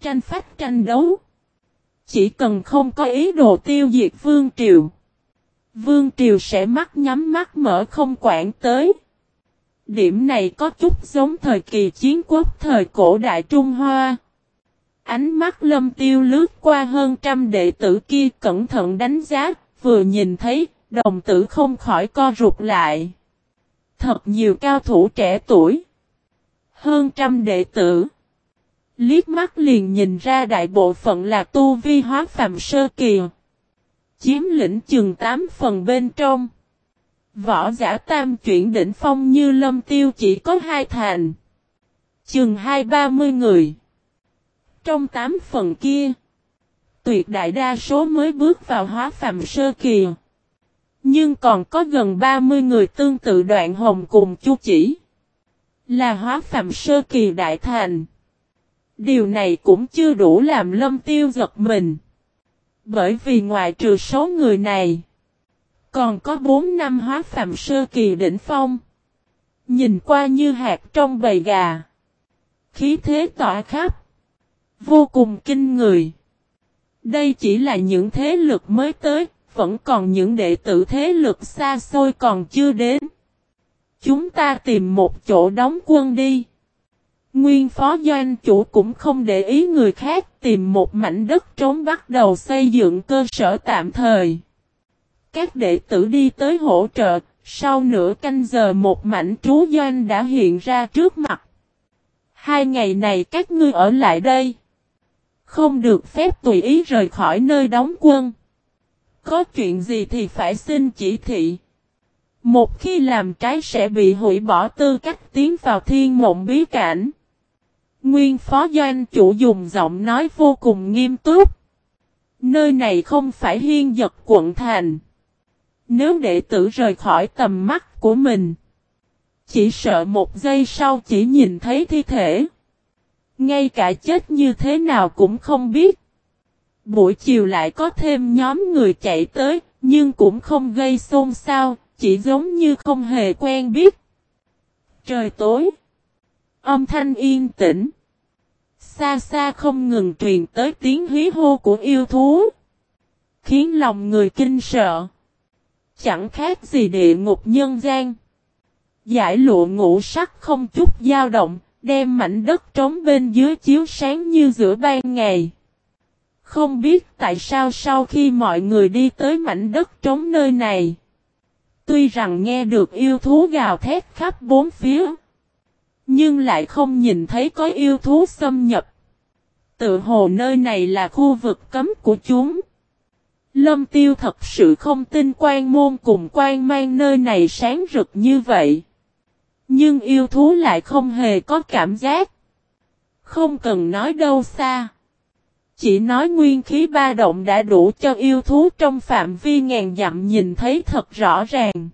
Tranh phát tranh đấu. Chỉ cần không có ý đồ tiêu diệt Vương Triều. Vương Triều sẽ mắt nhắm mắt mở không quản tới. Điểm này có chút giống thời kỳ chiến quốc thời cổ đại Trung Hoa. Ánh mắt lâm tiêu lướt qua hơn trăm đệ tử kia cẩn thận đánh giá, vừa nhìn thấy, đồng tử không khỏi co rụt lại. Thật nhiều cao thủ trẻ tuổi. Hơn trăm đệ tử. Liếc mắt liền nhìn ra đại bộ phận là tu vi hóa phàm sơ kỳ. Chiếm lĩnh chừng 8 phần bên trong. Võ giả tam chuyển đỉnh phong như lâm tiêu chỉ có hai thành. Chừng hai ba mươi người. Trong 8 phần kia. Tuyệt đại đa số mới bước vào hóa phàm sơ kỳ. Nhưng còn có gần 30 người tương tự đoạn hồng cùng chu chỉ. Là hóa phàm sơ kỳ đại thành. Điều này cũng chưa đủ làm lâm tiêu giật mình. Bởi vì ngoài trừ số người này, còn có 4 năm hóa phạm sơ kỳ đỉnh phong. Nhìn qua như hạt trong bầy gà. Khí thế tỏa khắp. Vô cùng kinh người. Đây chỉ là những thế lực mới tới, vẫn còn những đệ tử thế lực xa xôi còn chưa đến. Chúng ta tìm một chỗ đóng quân đi. Nguyên phó doanh chủ cũng không để ý người khác tìm một mảnh đất trống bắt đầu xây dựng cơ sở tạm thời. Các đệ tử đi tới hỗ trợ, sau nửa canh giờ một mảnh trú doanh đã hiện ra trước mặt. Hai ngày này các ngươi ở lại đây. Không được phép tùy ý rời khỏi nơi đóng quân. Có chuyện gì thì phải xin chỉ thị. Một khi làm trái sẽ bị hủy bỏ tư cách tiến vào thiên mộng bí cảnh. Nguyên phó doanh chủ dùng giọng nói vô cùng nghiêm túc. Nơi này không phải hiên giật quận thành. Nếu đệ tử rời khỏi tầm mắt của mình. Chỉ sợ một giây sau chỉ nhìn thấy thi thể. Ngay cả chết như thế nào cũng không biết. Buổi chiều lại có thêm nhóm người chạy tới, nhưng cũng không gây xôn xao, chỉ giống như không hề quen biết. Trời tối. Âm thanh yên tĩnh. Xa xa không ngừng truyền tới tiếng hí hô của yêu thú. Khiến lòng người kinh sợ. Chẳng khác gì địa ngục nhân gian. Giải lụa ngũ sắc không chút dao động, đem mảnh đất trống bên dưới chiếu sáng như giữa ban ngày. Không biết tại sao sau khi mọi người đi tới mảnh đất trống nơi này. Tuy rằng nghe được yêu thú gào thét khắp bốn phía. Nhưng lại không nhìn thấy có yêu thú xâm nhập. Tự hồ nơi này là khu vực cấm của chúng. Lâm tiêu thật sự không tin quan môn cùng quan mang nơi này sáng rực như vậy. Nhưng yêu thú lại không hề có cảm giác. Không cần nói đâu xa. Chỉ nói nguyên khí ba động đã đủ cho yêu thú trong phạm vi ngàn dặm nhìn thấy thật rõ ràng.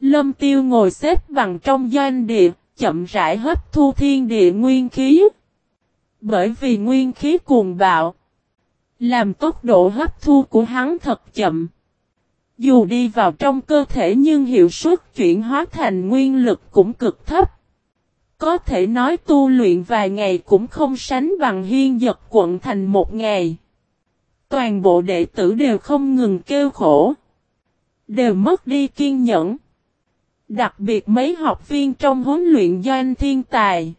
Lâm tiêu ngồi xếp bằng trong doanh địa, chậm rãi hấp thu thiên địa nguyên khí. Bởi vì nguyên khí cuồng bạo, làm tốc độ hấp thu của hắn thật chậm. Dù đi vào trong cơ thể nhưng hiệu suất chuyển hóa thành nguyên lực cũng cực thấp. Có thể nói tu luyện vài ngày cũng không sánh bằng hiên giật quận thành một ngày. Toàn bộ đệ tử đều không ngừng kêu khổ. Đều mất đi kiên nhẫn. Đặc biệt mấy học viên trong huấn luyện doanh thiên tài.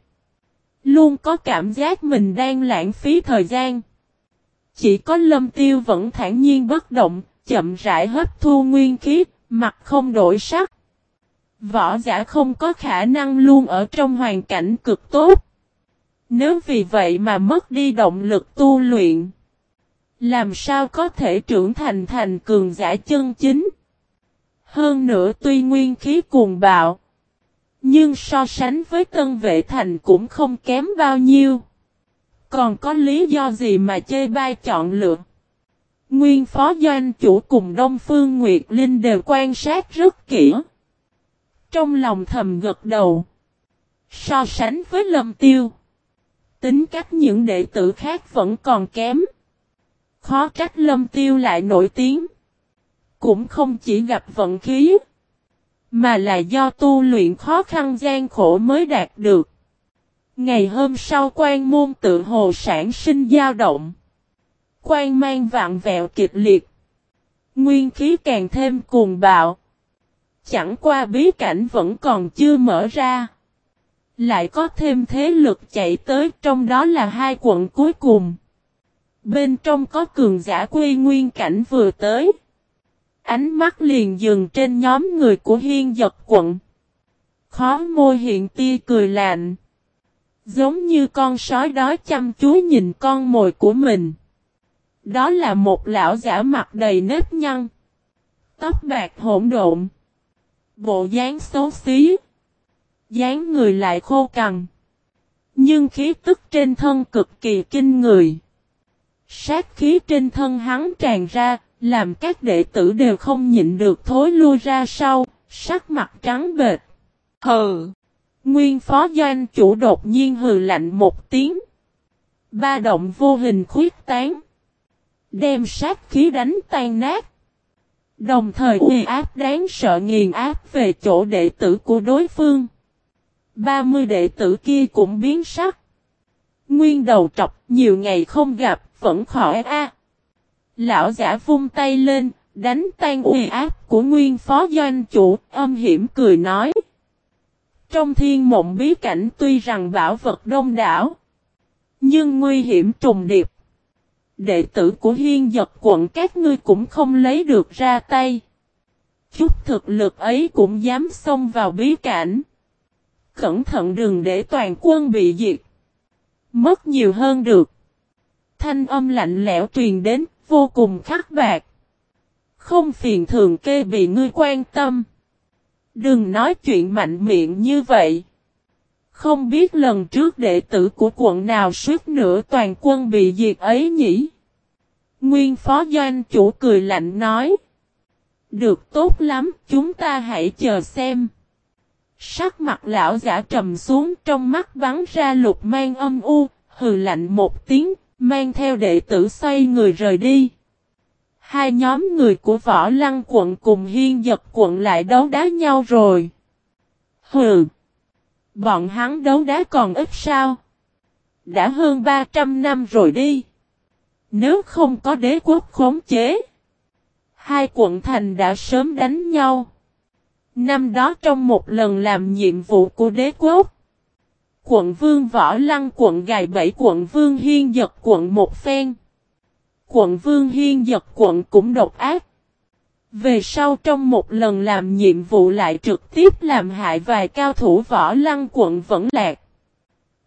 Luôn có cảm giác mình đang lãng phí thời gian. Chỉ có lâm tiêu vẫn thản nhiên bất động, chậm rãi hấp thu nguyên khí, mặt không đổi sắc. Võ giả không có khả năng luôn ở trong hoàn cảnh cực tốt. Nếu vì vậy mà mất đi động lực tu luyện, làm sao có thể trưởng thành thành cường giả chân chính? Hơn nữa tuy nguyên khí cuồng bạo, nhưng so sánh với tân vệ thành cũng không kém bao nhiêu. Còn có lý do gì mà chơi bai chọn lựa? Nguyên phó doanh chủ cùng Đông Phương Nguyệt Linh đều quan sát rất kỹ. Trong lòng thầm gật đầu. So sánh với lâm tiêu. Tính cách những đệ tử khác vẫn còn kém. Khó trách lâm tiêu lại nổi tiếng. Cũng không chỉ gặp vận khí. Mà là do tu luyện khó khăn gian khổ mới đạt được. Ngày hôm sau quan môn tự hồ sản sinh dao động. Quan mang vạn vẹo kịch liệt. Nguyên khí càng thêm cuồng bạo. Chẳng qua bí cảnh vẫn còn chưa mở ra. Lại có thêm thế lực chạy tới, trong đó là hai quận cuối cùng. Bên trong có cường giả quy nguyên cảnh vừa tới. Ánh mắt liền dừng trên nhóm người của hiên giật quận. Khó môi hiện tia cười lạnh. Giống như con sói đói chăm chú nhìn con mồi của mình. Đó là một lão giả mặt đầy nếp nhăn. Tóc bạc hỗn độn. Bộ dáng xấu xí. dáng người lại khô cằn. Nhưng khí tức trên thân cực kỳ kinh người. Sát khí trên thân hắn tràn ra, làm các đệ tử đều không nhịn được thối lui ra sau, sắc mặt trắng bệt. Hừ! Nguyên phó doanh chủ đột nhiên hừ lạnh một tiếng. Ba động vô hình khuyết tán. Đem sát khí đánh tan nát. Đồng thời uy áp đáng sợ nghiền áp về chỗ đệ tử của đối phương. 30 đệ tử kia cũng biến sắc. Nguyên đầu trọc nhiều ngày không gặp vẫn khỏi a. Lão giả vung tay lên, đánh tan uy áp của nguyên phó doanh chủ, âm hiểm cười nói. Trong thiên mộng bí cảnh tuy rằng bảo vật đông đảo, nhưng nguy hiểm trùng điệp. Đệ tử của hiên giật quận các ngươi cũng không lấy được ra tay. Chút thực lực ấy cũng dám xông vào bí cảnh. Cẩn thận đừng để toàn quân bị diệt. Mất nhiều hơn được. Thanh âm lạnh lẽo truyền đến, vô cùng khắc bạc. Không phiền thường kê bị ngươi quan tâm. Đừng nói chuyện mạnh miệng như vậy. Không biết lần trước đệ tử của quận nào suốt nửa toàn quân bị diệt ấy nhỉ? Nguyên phó doanh chủ cười lạnh nói. Được tốt lắm, chúng ta hãy chờ xem. Sắc mặt lão giả trầm xuống trong mắt bắn ra lục mang âm u, hừ lạnh một tiếng, mang theo đệ tử xoay người rời đi. Hai nhóm người của võ lăng quận cùng hiên giật quận lại đấu đá nhau rồi. Hừ! Bọn hắn đấu đá còn ít sao? Đã hơn 300 năm rồi đi. Nếu không có đế quốc khống chế, hai quận thành đã sớm đánh nhau. Năm đó trong một lần làm nhiệm vụ của đế quốc, quận vương Võ Lăng quận gài bảy quận vương Hiên giật quận một phen. Quận vương Hiên giật quận cũng độc ác. Về sau trong một lần làm nhiệm vụ lại trực tiếp làm hại vài cao thủ Võ Lăng quận vẫn lạc.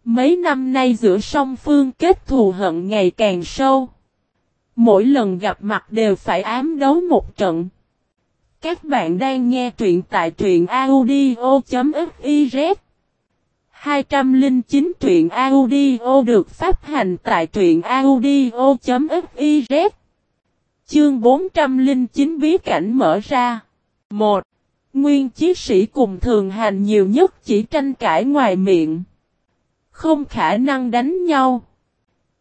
Mấy năm nay giữa song phương kết thù hận ngày càng sâu. Mỗi lần gặp mặt đều phải ám đấu một trận. Các bạn đang nghe truyện tại truyện audio.fiz 209 truyện audio được phát hành tại truyện audio.fiz Chương 409 bí cảnh mở ra 1. Nguyên chiến sĩ cùng thường hành nhiều nhất chỉ tranh cãi ngoài miệng. Không khả năng đánh nhau.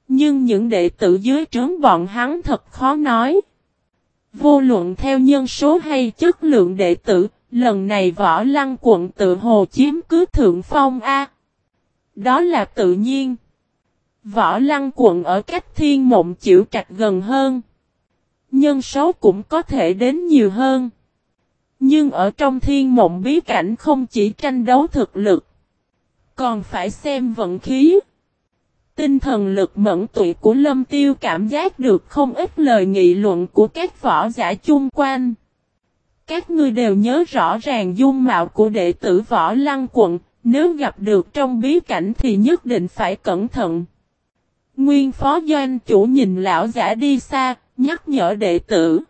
Nhưng những đệ tử dưới trướng bọn hắn thật khó nói. Vô luận theo nhân số hay chất lượng đệ tử, lần này võ lăng quận tự hồ chiếm cứ thượng phong A. Đó là tự nhiên. Võ lăng quận ở cách thiên mộng chịu trạch gần hơn. Nhân số cũng có thể đến nhiều hơn. Nhưng ở trong thiên mộng bí cảnh không chỉ tranh đấu thực lực. Còn phải xem vận khí. Tinh thần lực mẫn tụy của Lâm Tiêu cảm giác được không ít lời nghị luận của các võ giả chung quanh. Các ngươi đều nhớ rõ ràng dung mạo của đệ tử võ lăng quận, nếu gặp được trong bí cảnh thì nhất định phải cẩn thận. Nguyên phó doanh chủ nhìn lão giả đi xa, nhắc nhở đệ tử.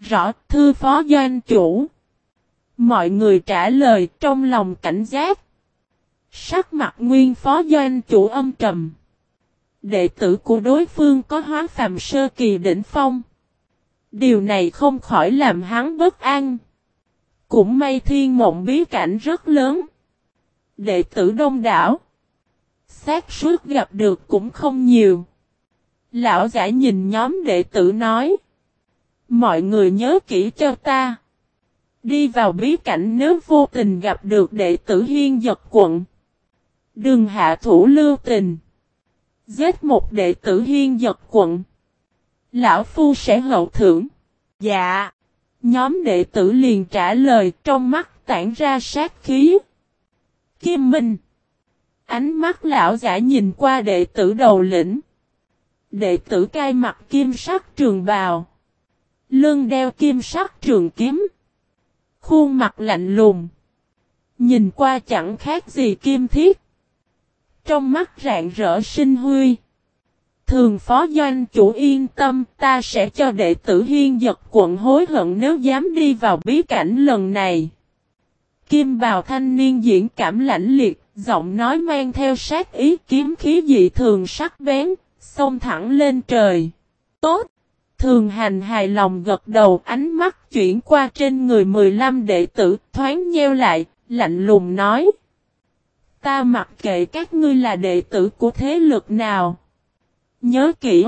Rõ, thư phó doanh chủ. Mọi người trả lời trong lòng cảnh giác. Sắc mặt nguyên phó doanh chủ âm trầm. Đệ tử của đối phương có hóa phàm sơ kỳ đỉnh phong. Điều này không khỏi làm hắn bất an. Cũng may thiên mộng bí cảnh rất lớn. Đệ tử đông đảo. xác suốt gặp được cũng không nhiều. Lão giả nhìn nhóm đệ tử nói. Mọi người nhớ kỹ cho ta. Đi vào bí cảnh nếu vô tình gặp được đệ tử hiên giật quận. Đừng hạ thủ lưu tình. Giết một đệ tử hiên giật quận. Lão Phu sẽ hậu thưởng. Dạ. Nhóm đệ tử liền trả lời trong mắt tản ra sát khí. Kim Minh. Ánh mắt lão giả nhìn qua đệ tử đầu lĩnh. Đệ tử cai mặt kim sắc trường bào. Lưng đeo kim sắc trường kiếm. Khuôn mặt lạnh lùng. Nhìn qua chẳng khác gì kim thiết. Trong mắt rạng rỡ sinh huy. Thường phó doanh chủ yên tâm ta sẽ cho đệ tử hiên giật quận hối hận nếu dám đi vào bí cảnh lần này. Kim bào thanh niên diễn cảm lãnh liệt, giọng nói mang theo sát ý kiếm khí dị thường sắc bén, xông thẳng lên trời. Tốt! Thường hành hài lòng gật đầu ánh mắt chuyển qua trên người 15 đệ tử thoáng nheo lại, lạnh lùng nói. Ta mặc kệ các ngươi là đệ tử của thế lực nào. Nhớ kỹ.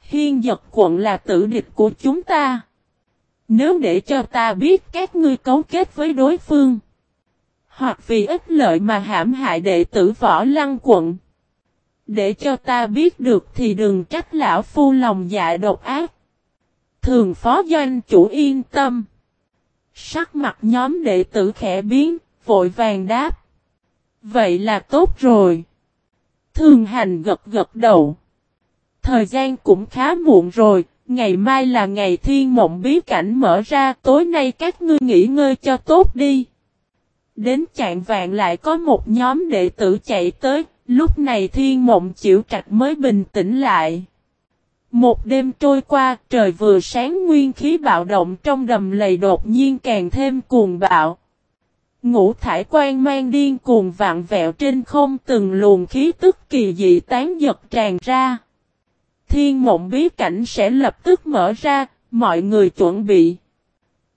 Hiên giật quận là tử địch của chúng ta. Nếu để cho ta biết các ngươi cấu kết với đối phương. Hoặc vì ích lợi mà hãm hại đệ tử võ lăng quận. Để cho ta biết được thì đừng trách lão phu lòng dạ độc ác. Thường phó doanh chủ yên tâm. Sắc mặt nhóm đệ tử khẽ biến, vội vàng đáp. Vậy là tốt rồi. Thường hành gật gật đầu. Thời gian cũng khá muộn rồi, ngày mai là ngày thiên mộng bí cảnh mở ra, tối nay các ngươi nghỉ ngơi cho tốt đi. Đến chạng vạn lại có một nhóm đệ tử chạy tới, lúc này thiên mộng chịu trạch mới bình tĩnh lại. Một đêm trôi qua, trời vừa sáng nguyên khí bạo động trong đầm lầy đột nhiên càng thêm cuồng bạo. Ngũ thải quan mang điên cuồng vạn vẹo trên không từng luồng khí tức kỳ dị tán giật tràn ra. Thiên mộng bí cảnh sẽ lập tức mở ra, mọi người chuẩn bị.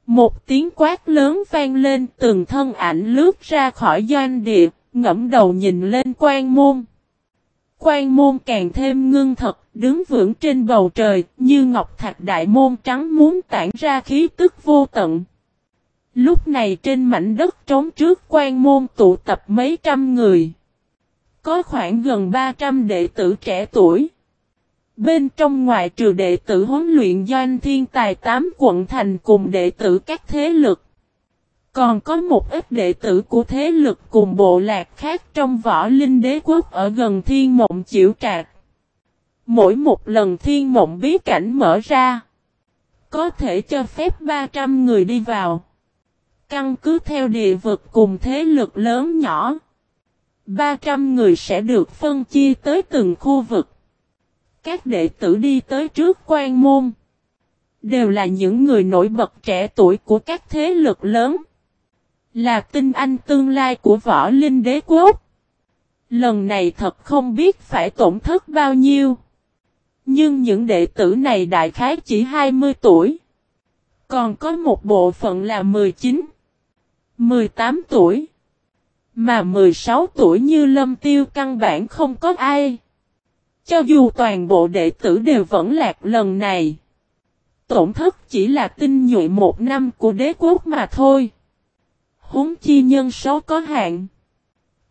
Một tiếng quát lớn vang lên từng thân ảnh lướt ra khỏi doanh địa, ngẫm đầu nhìn lên quan môn. Quan môn càng thêm ngưng thật, đứng vững trên bầu trời, như ngọc thạch đại môn trắng muốn tản ra khí tức vô tận. Lúc này trên mảnh đất trống trước quan môn tụ tập mấy trăm người. Có khoảng gần 300 đệ tử trẻ tuổi. Bên trong ngoài trừ đệ tử huấn luyện doanh thiên tài tám quận thành cùng đệ tử các thế lực. Còn có một ít đệ tử của thế lực cùng bộ lạc khác trong võ linh đế quốc ở gần thiên mộng chịu trạc. Mỗi một lần thiên mộng bí cảnh mở ra, có thể cho phép 300 người đi vào. Căn cứ theo địa vực cùng thế lực lớn nhỏ, 300 người sẽ được phân chia tới từng khu vực. Các đệ tử đi tới trước quan môn. Đều là những người nổi bật trẻ tuổi của các thế lực lớn. Là tinh anh tương lai của võ linh đế quốc. Lần này thật không biết phải tổn thất bao nhiêu. Nhưng những đệ tử này đại khái chỉ 20 tuổi. Còn có một bộ phận là 19, 18 tuổi. Mà 16 tuổi như lâm tiêu căn bản không có ai. Cho dù toàn bộ đệ tử đều vẫn lạc lần này. Tổn thất chỉ là tinh nhuệ một năm của đế quốc mà thôi. Húng chi nhân số có hạn.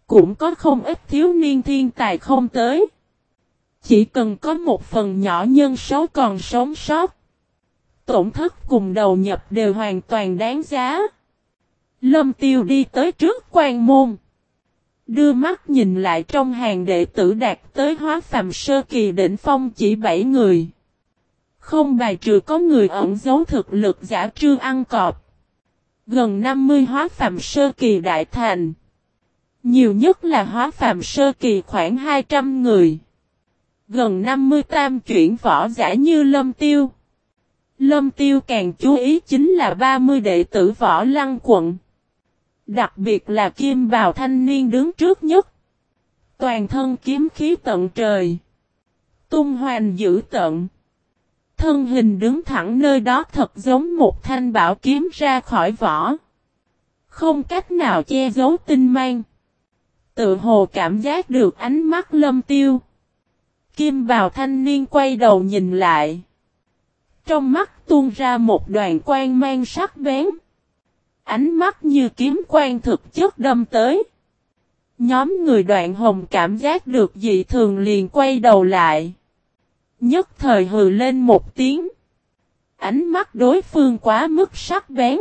Cũng có không ít thiếu niên thiên tài không tới. Chỉ cần có một phần nhỏ nhân số còn sống sót. Tổn thất cùng đầu nhập đều hoàn toàn đáng giá. Lâm tiêu đi tới trước quan môn. Đưa mắt nhìn lại trong hàng đệ tử đạt tới hóa phàm sơ kỳ đỉnh phong chỉ 7 người. Không bài trừ có người ẩn giấu thực lực giả trư ăn cọp. Gần 50 hóa phàm sơ kỳ đại thành. Nhiều nhất là hóa phàm sơ kỳ khoảng 200 người. Gần 50 tam chuyển võ giả như lâm tiêu. Lâm tiêu càng chú ý chính là 30 đệ tử võ lăng quận. Đặc biệt là kim bào thanh niên đứng trước nhất. Toàn thân kiếm khí tận trời. Tung hoành dữ tận. Thân hình đứng thẳng nơi đó thật giống một thanh bảo kiếm ra khỏi vỏ. Không cách nào che giấu tinh mang. Tự hồ cảm giác được ánh mắt lâm tiêu. Kim bào thanh niên quay đầu nhìn lại. Trong mắt tuôn ra một đoàn quang mang sắc bén. Ánh mắt như kiếm quang thực chất đâm tới. Nhóm người đoạn hồng cảm giác được dị thường liền quay đầu lại. Nhất thời hừ lên một tiếng. Ánh mắt đối phương quá mức sắc bén.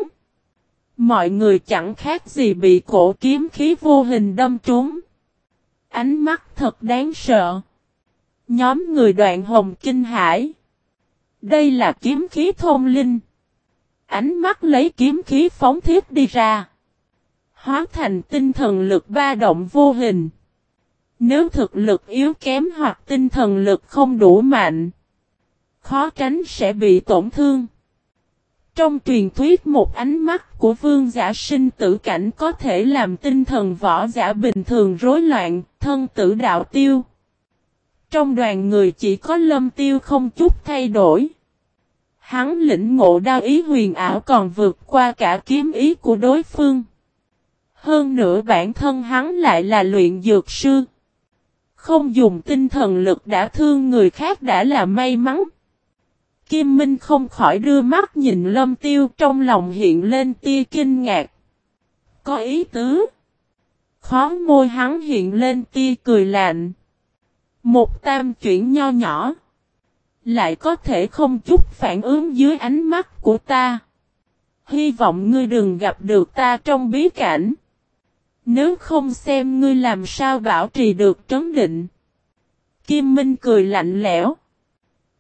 Mọi người chẳng khác gì bị cổ kiếm khí vô hình đâm trúng. Ánh mắt thật đáng sợ. Nhóm người đoạn hồng kinh hải. Đây là kiếm khí thôn linh. Ánh mắt lấy kiếm khí phóng thiết đi ra. Hóa thành tinh thần lực ba động vô hình. Nếu thực lực yếu kém hoặc tinh thần lực không đủ mạnh. Khó tránh sẽ bị tổn thương. Trong truyền thuyết một ánh mắt của vương giả sinh tử cảnh có thể làm tinh thần võ giả bình thường rối loạn, thân tử đạo tiêu. Trong đoàn người chỉ có lâm tiêu không chút thay đổi. Hắn lĩnh ngộ đao ý huyền ảo còn vượt qua cả kiếm ý của đối phương. Hơn nữa bản thân hắn lại là luyện dược sư. Không dùng tinh thần lực đã thương người khác đã là may mắn. Kim Minh không khỏi đưa mắt nhìn lâm tiêu trong lòng hiện lên tia kinh ngạc. Có ý tứ. Khó môi hắn hiện lên tia cười lạnh. Một tam chuyển nho nhỏ. Lại có thể không chút phản ứng dưới ánh mắt của ta. Hy vọng ngươi đừng gặp được ta trong bí cảnh. Nếu không xem ngươi làm sao bảo trì được trấn định. Kim Minh cười lạnh lẽo.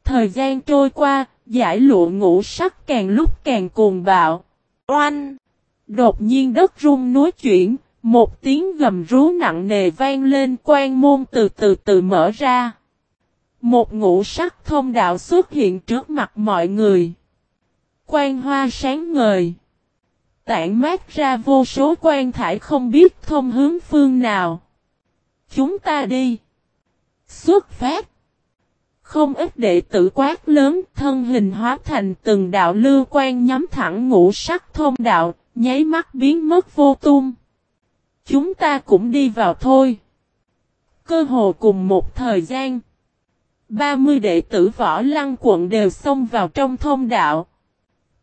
Thời gian trôi qua, giải lụa ngũ sắc càng lúc càng cuồng bạo. Oanh! Đột nhiên đất rung núi chuyển, một tiếng gầm rú nặng nề vang lên quan môn từ từ từ mở ra. Một ngũ sắc thông đạo xuất hiện trước mặt mọi người. Quan hoa sáng ngời. Tản mát ra vô số quan thải không biết thông hướng phương nào. Chúng ta đi. Xuất phát. Không ít đệ tử quát lớn, thân hình hóa thành từng đạo lưu quan nhắm thẳng ngũ sắc thông đạo, nháy mắt biến mất vô tung. Chúng ta cũng đi vào thôi. Cơ hồ cùng một thời gian. 30 đệ tử võ lăng quận đều xông vào trong thông đạo.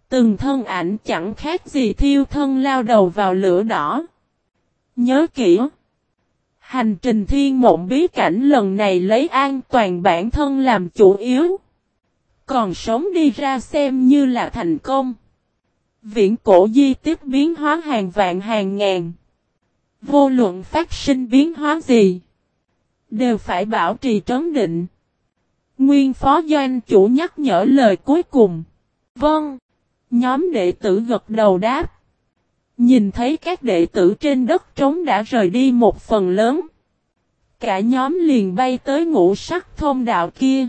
Từng thân ảnh chẳng khác gì thiêu thân lao đầu vào lửa đỏ. Nhớ kỹ. Hành trình thiên mộng bí cảnh lần này lấy an toàn bản thân làm chủ yếu. Còn sống đi ra xem như là thành công. Viễn cổ di tiếp biến hóa hàng vạn hàng ngàn. Vô luận phát sinh biến hóa gì. Đều phải bảo trì trấn định. Nguyên phó doanh chủ nhắc nhở lời cuối cùng. Vâng. Nhóm đệ tử gật đầu đáp. Nhìn thấy các đệ tử trên đất trống đã rời đi một phần lớn. Cả nhóm liền bay tới ngũ sắc thông đạo kia.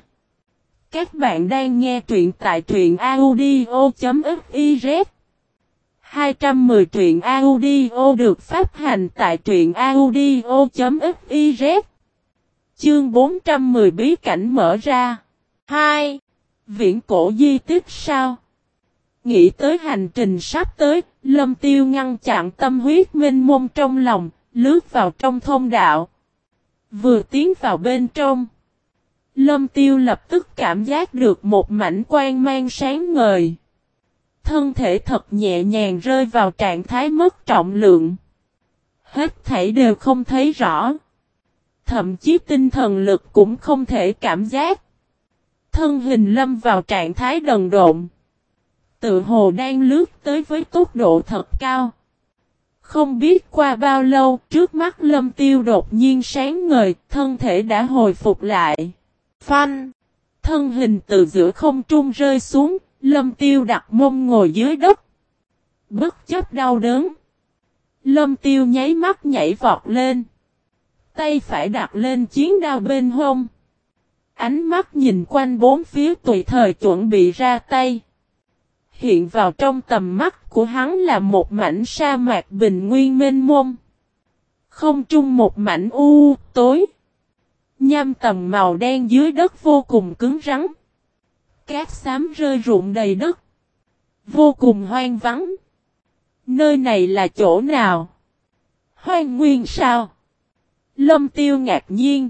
Các bạn đang nghe truyện tại truyện audio.fiz 210 truyện audio được phát hành tại truyện audio.fiz Chương 410 bí cảnh mở ra 2. Viễn cổ di tích sao? Nghĩ tới hành trình sắp tới, Lâm Tiêu ngăn chặn tâm huyết minh mông trong lòng, lướt vào trong thông đạo. Vừa tiến vào bên trong. Lâm Tiêu lập tức cảm giác được một mảnh quang mang sáng ngời. Thân thể thật nhẹ nhàng rơi vào trạng thái mất trọng lượng. Hết thảy đều không thấy rõ. Thậm chí tinh thần lực cũng không thể cảm giác. Thân hình lâm vào trạng thái đần độn. Tự hồ đang lướt tới với tốc độ thật cao. Không biết qua bao lâu trước mắt lâm tiêu đột nhiên sáng ngời, thân thể đã hồi phục lại. Phanh! Thân hình từ giữa không trung rơi xuống, lâm tiêu đặt mông ngồi dưới đất. Bất chấp đau đớn. Lâm tiêu nháy mắt nhảy vọt lên. Tay phải đặt lên chiến đao bên hông. Ánh mắt nhìn quanh bốn phía tùy thời chuẩn bị ra tay. Hiện vào trong tầm mắt của hắn là một mảnh sa mạc bình nguyên mênh mông. Không trung một mảnh u, tối. Nham tầm màu đen dưới đất vô cùng cứng rắn. Cát xám rơi rụng đầy đất. Vô cùng hoang vắng. Nơi này là chỗ nào? Hoang nguyên sao? Lâm tiêu ngạc nhiên.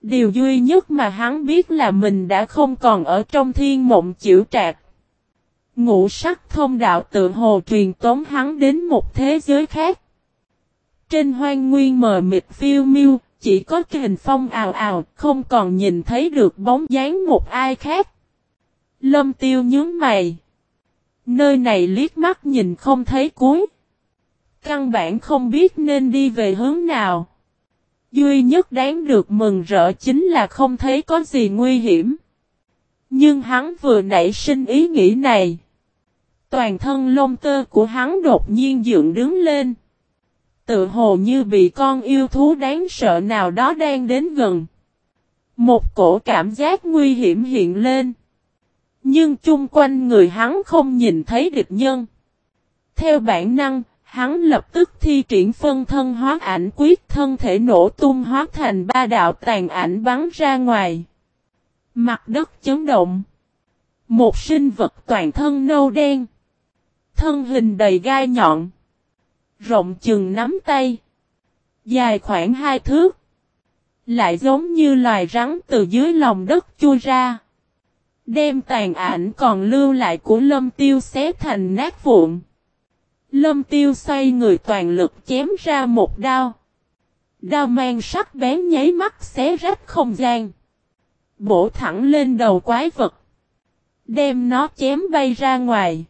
Điều duy nhất mà hắn biết là mình đã không còn ở trong thiên mộng chịu trạc. Ngũ sắc thông đạo tự hồ truyền tống hắn đến một thế giới khác. Trên hoang nguyên mờ mịt phiêu miêu, chỉ có kình phong ào ào, không còn nhìn thấy được bóng dáng một ai khác. Lâm tiêu nhướng mày. Nơi này liếc mắt nhìn không thấy cuối. Căn bản không biết nên đi về hướng nào. Duy nhất đáng được mừng rỡ chính là không thấy có gì nguy hiểm. Nhưng hắn vừa nảy sinh ý nghĩ này. Toàn thân lông tơ của hắn đột nhiên dựng đứng lên. Tự hồ như bị con yêu thú đáng sợ nào đó đang đến gần. Một cổ cảm giác nguy hiểm hiện lên. Nhưng chung quanh người hắn không nhìn thấy địch nhân. Theo bản năng, hắn lập tức thi triển phân thân hóa ảnh quyết thân thể nổ tung hóa thành ba đạo tàn ảnh bắn ra ngoài. Mặt đất chấn động. Một sinh vật toàn thân nâu đen. Thân hình đầy gai nhọn. Rộng chừng nắm tay. Dài khoảng hai thước. Lại giống như loài rắn từ dưới lòng đất chui ra. Đem tàn ảnh còn lưu lại của lâm tiêu xé thành nát vụn. Lâm tiêu xoay người toàn lực chém ra một đao. Đao mang sắc bén nháy mắt xé rách không gian. Bổ thẳng lên đầu quái vật. Đem nó chém bay ra ngoài.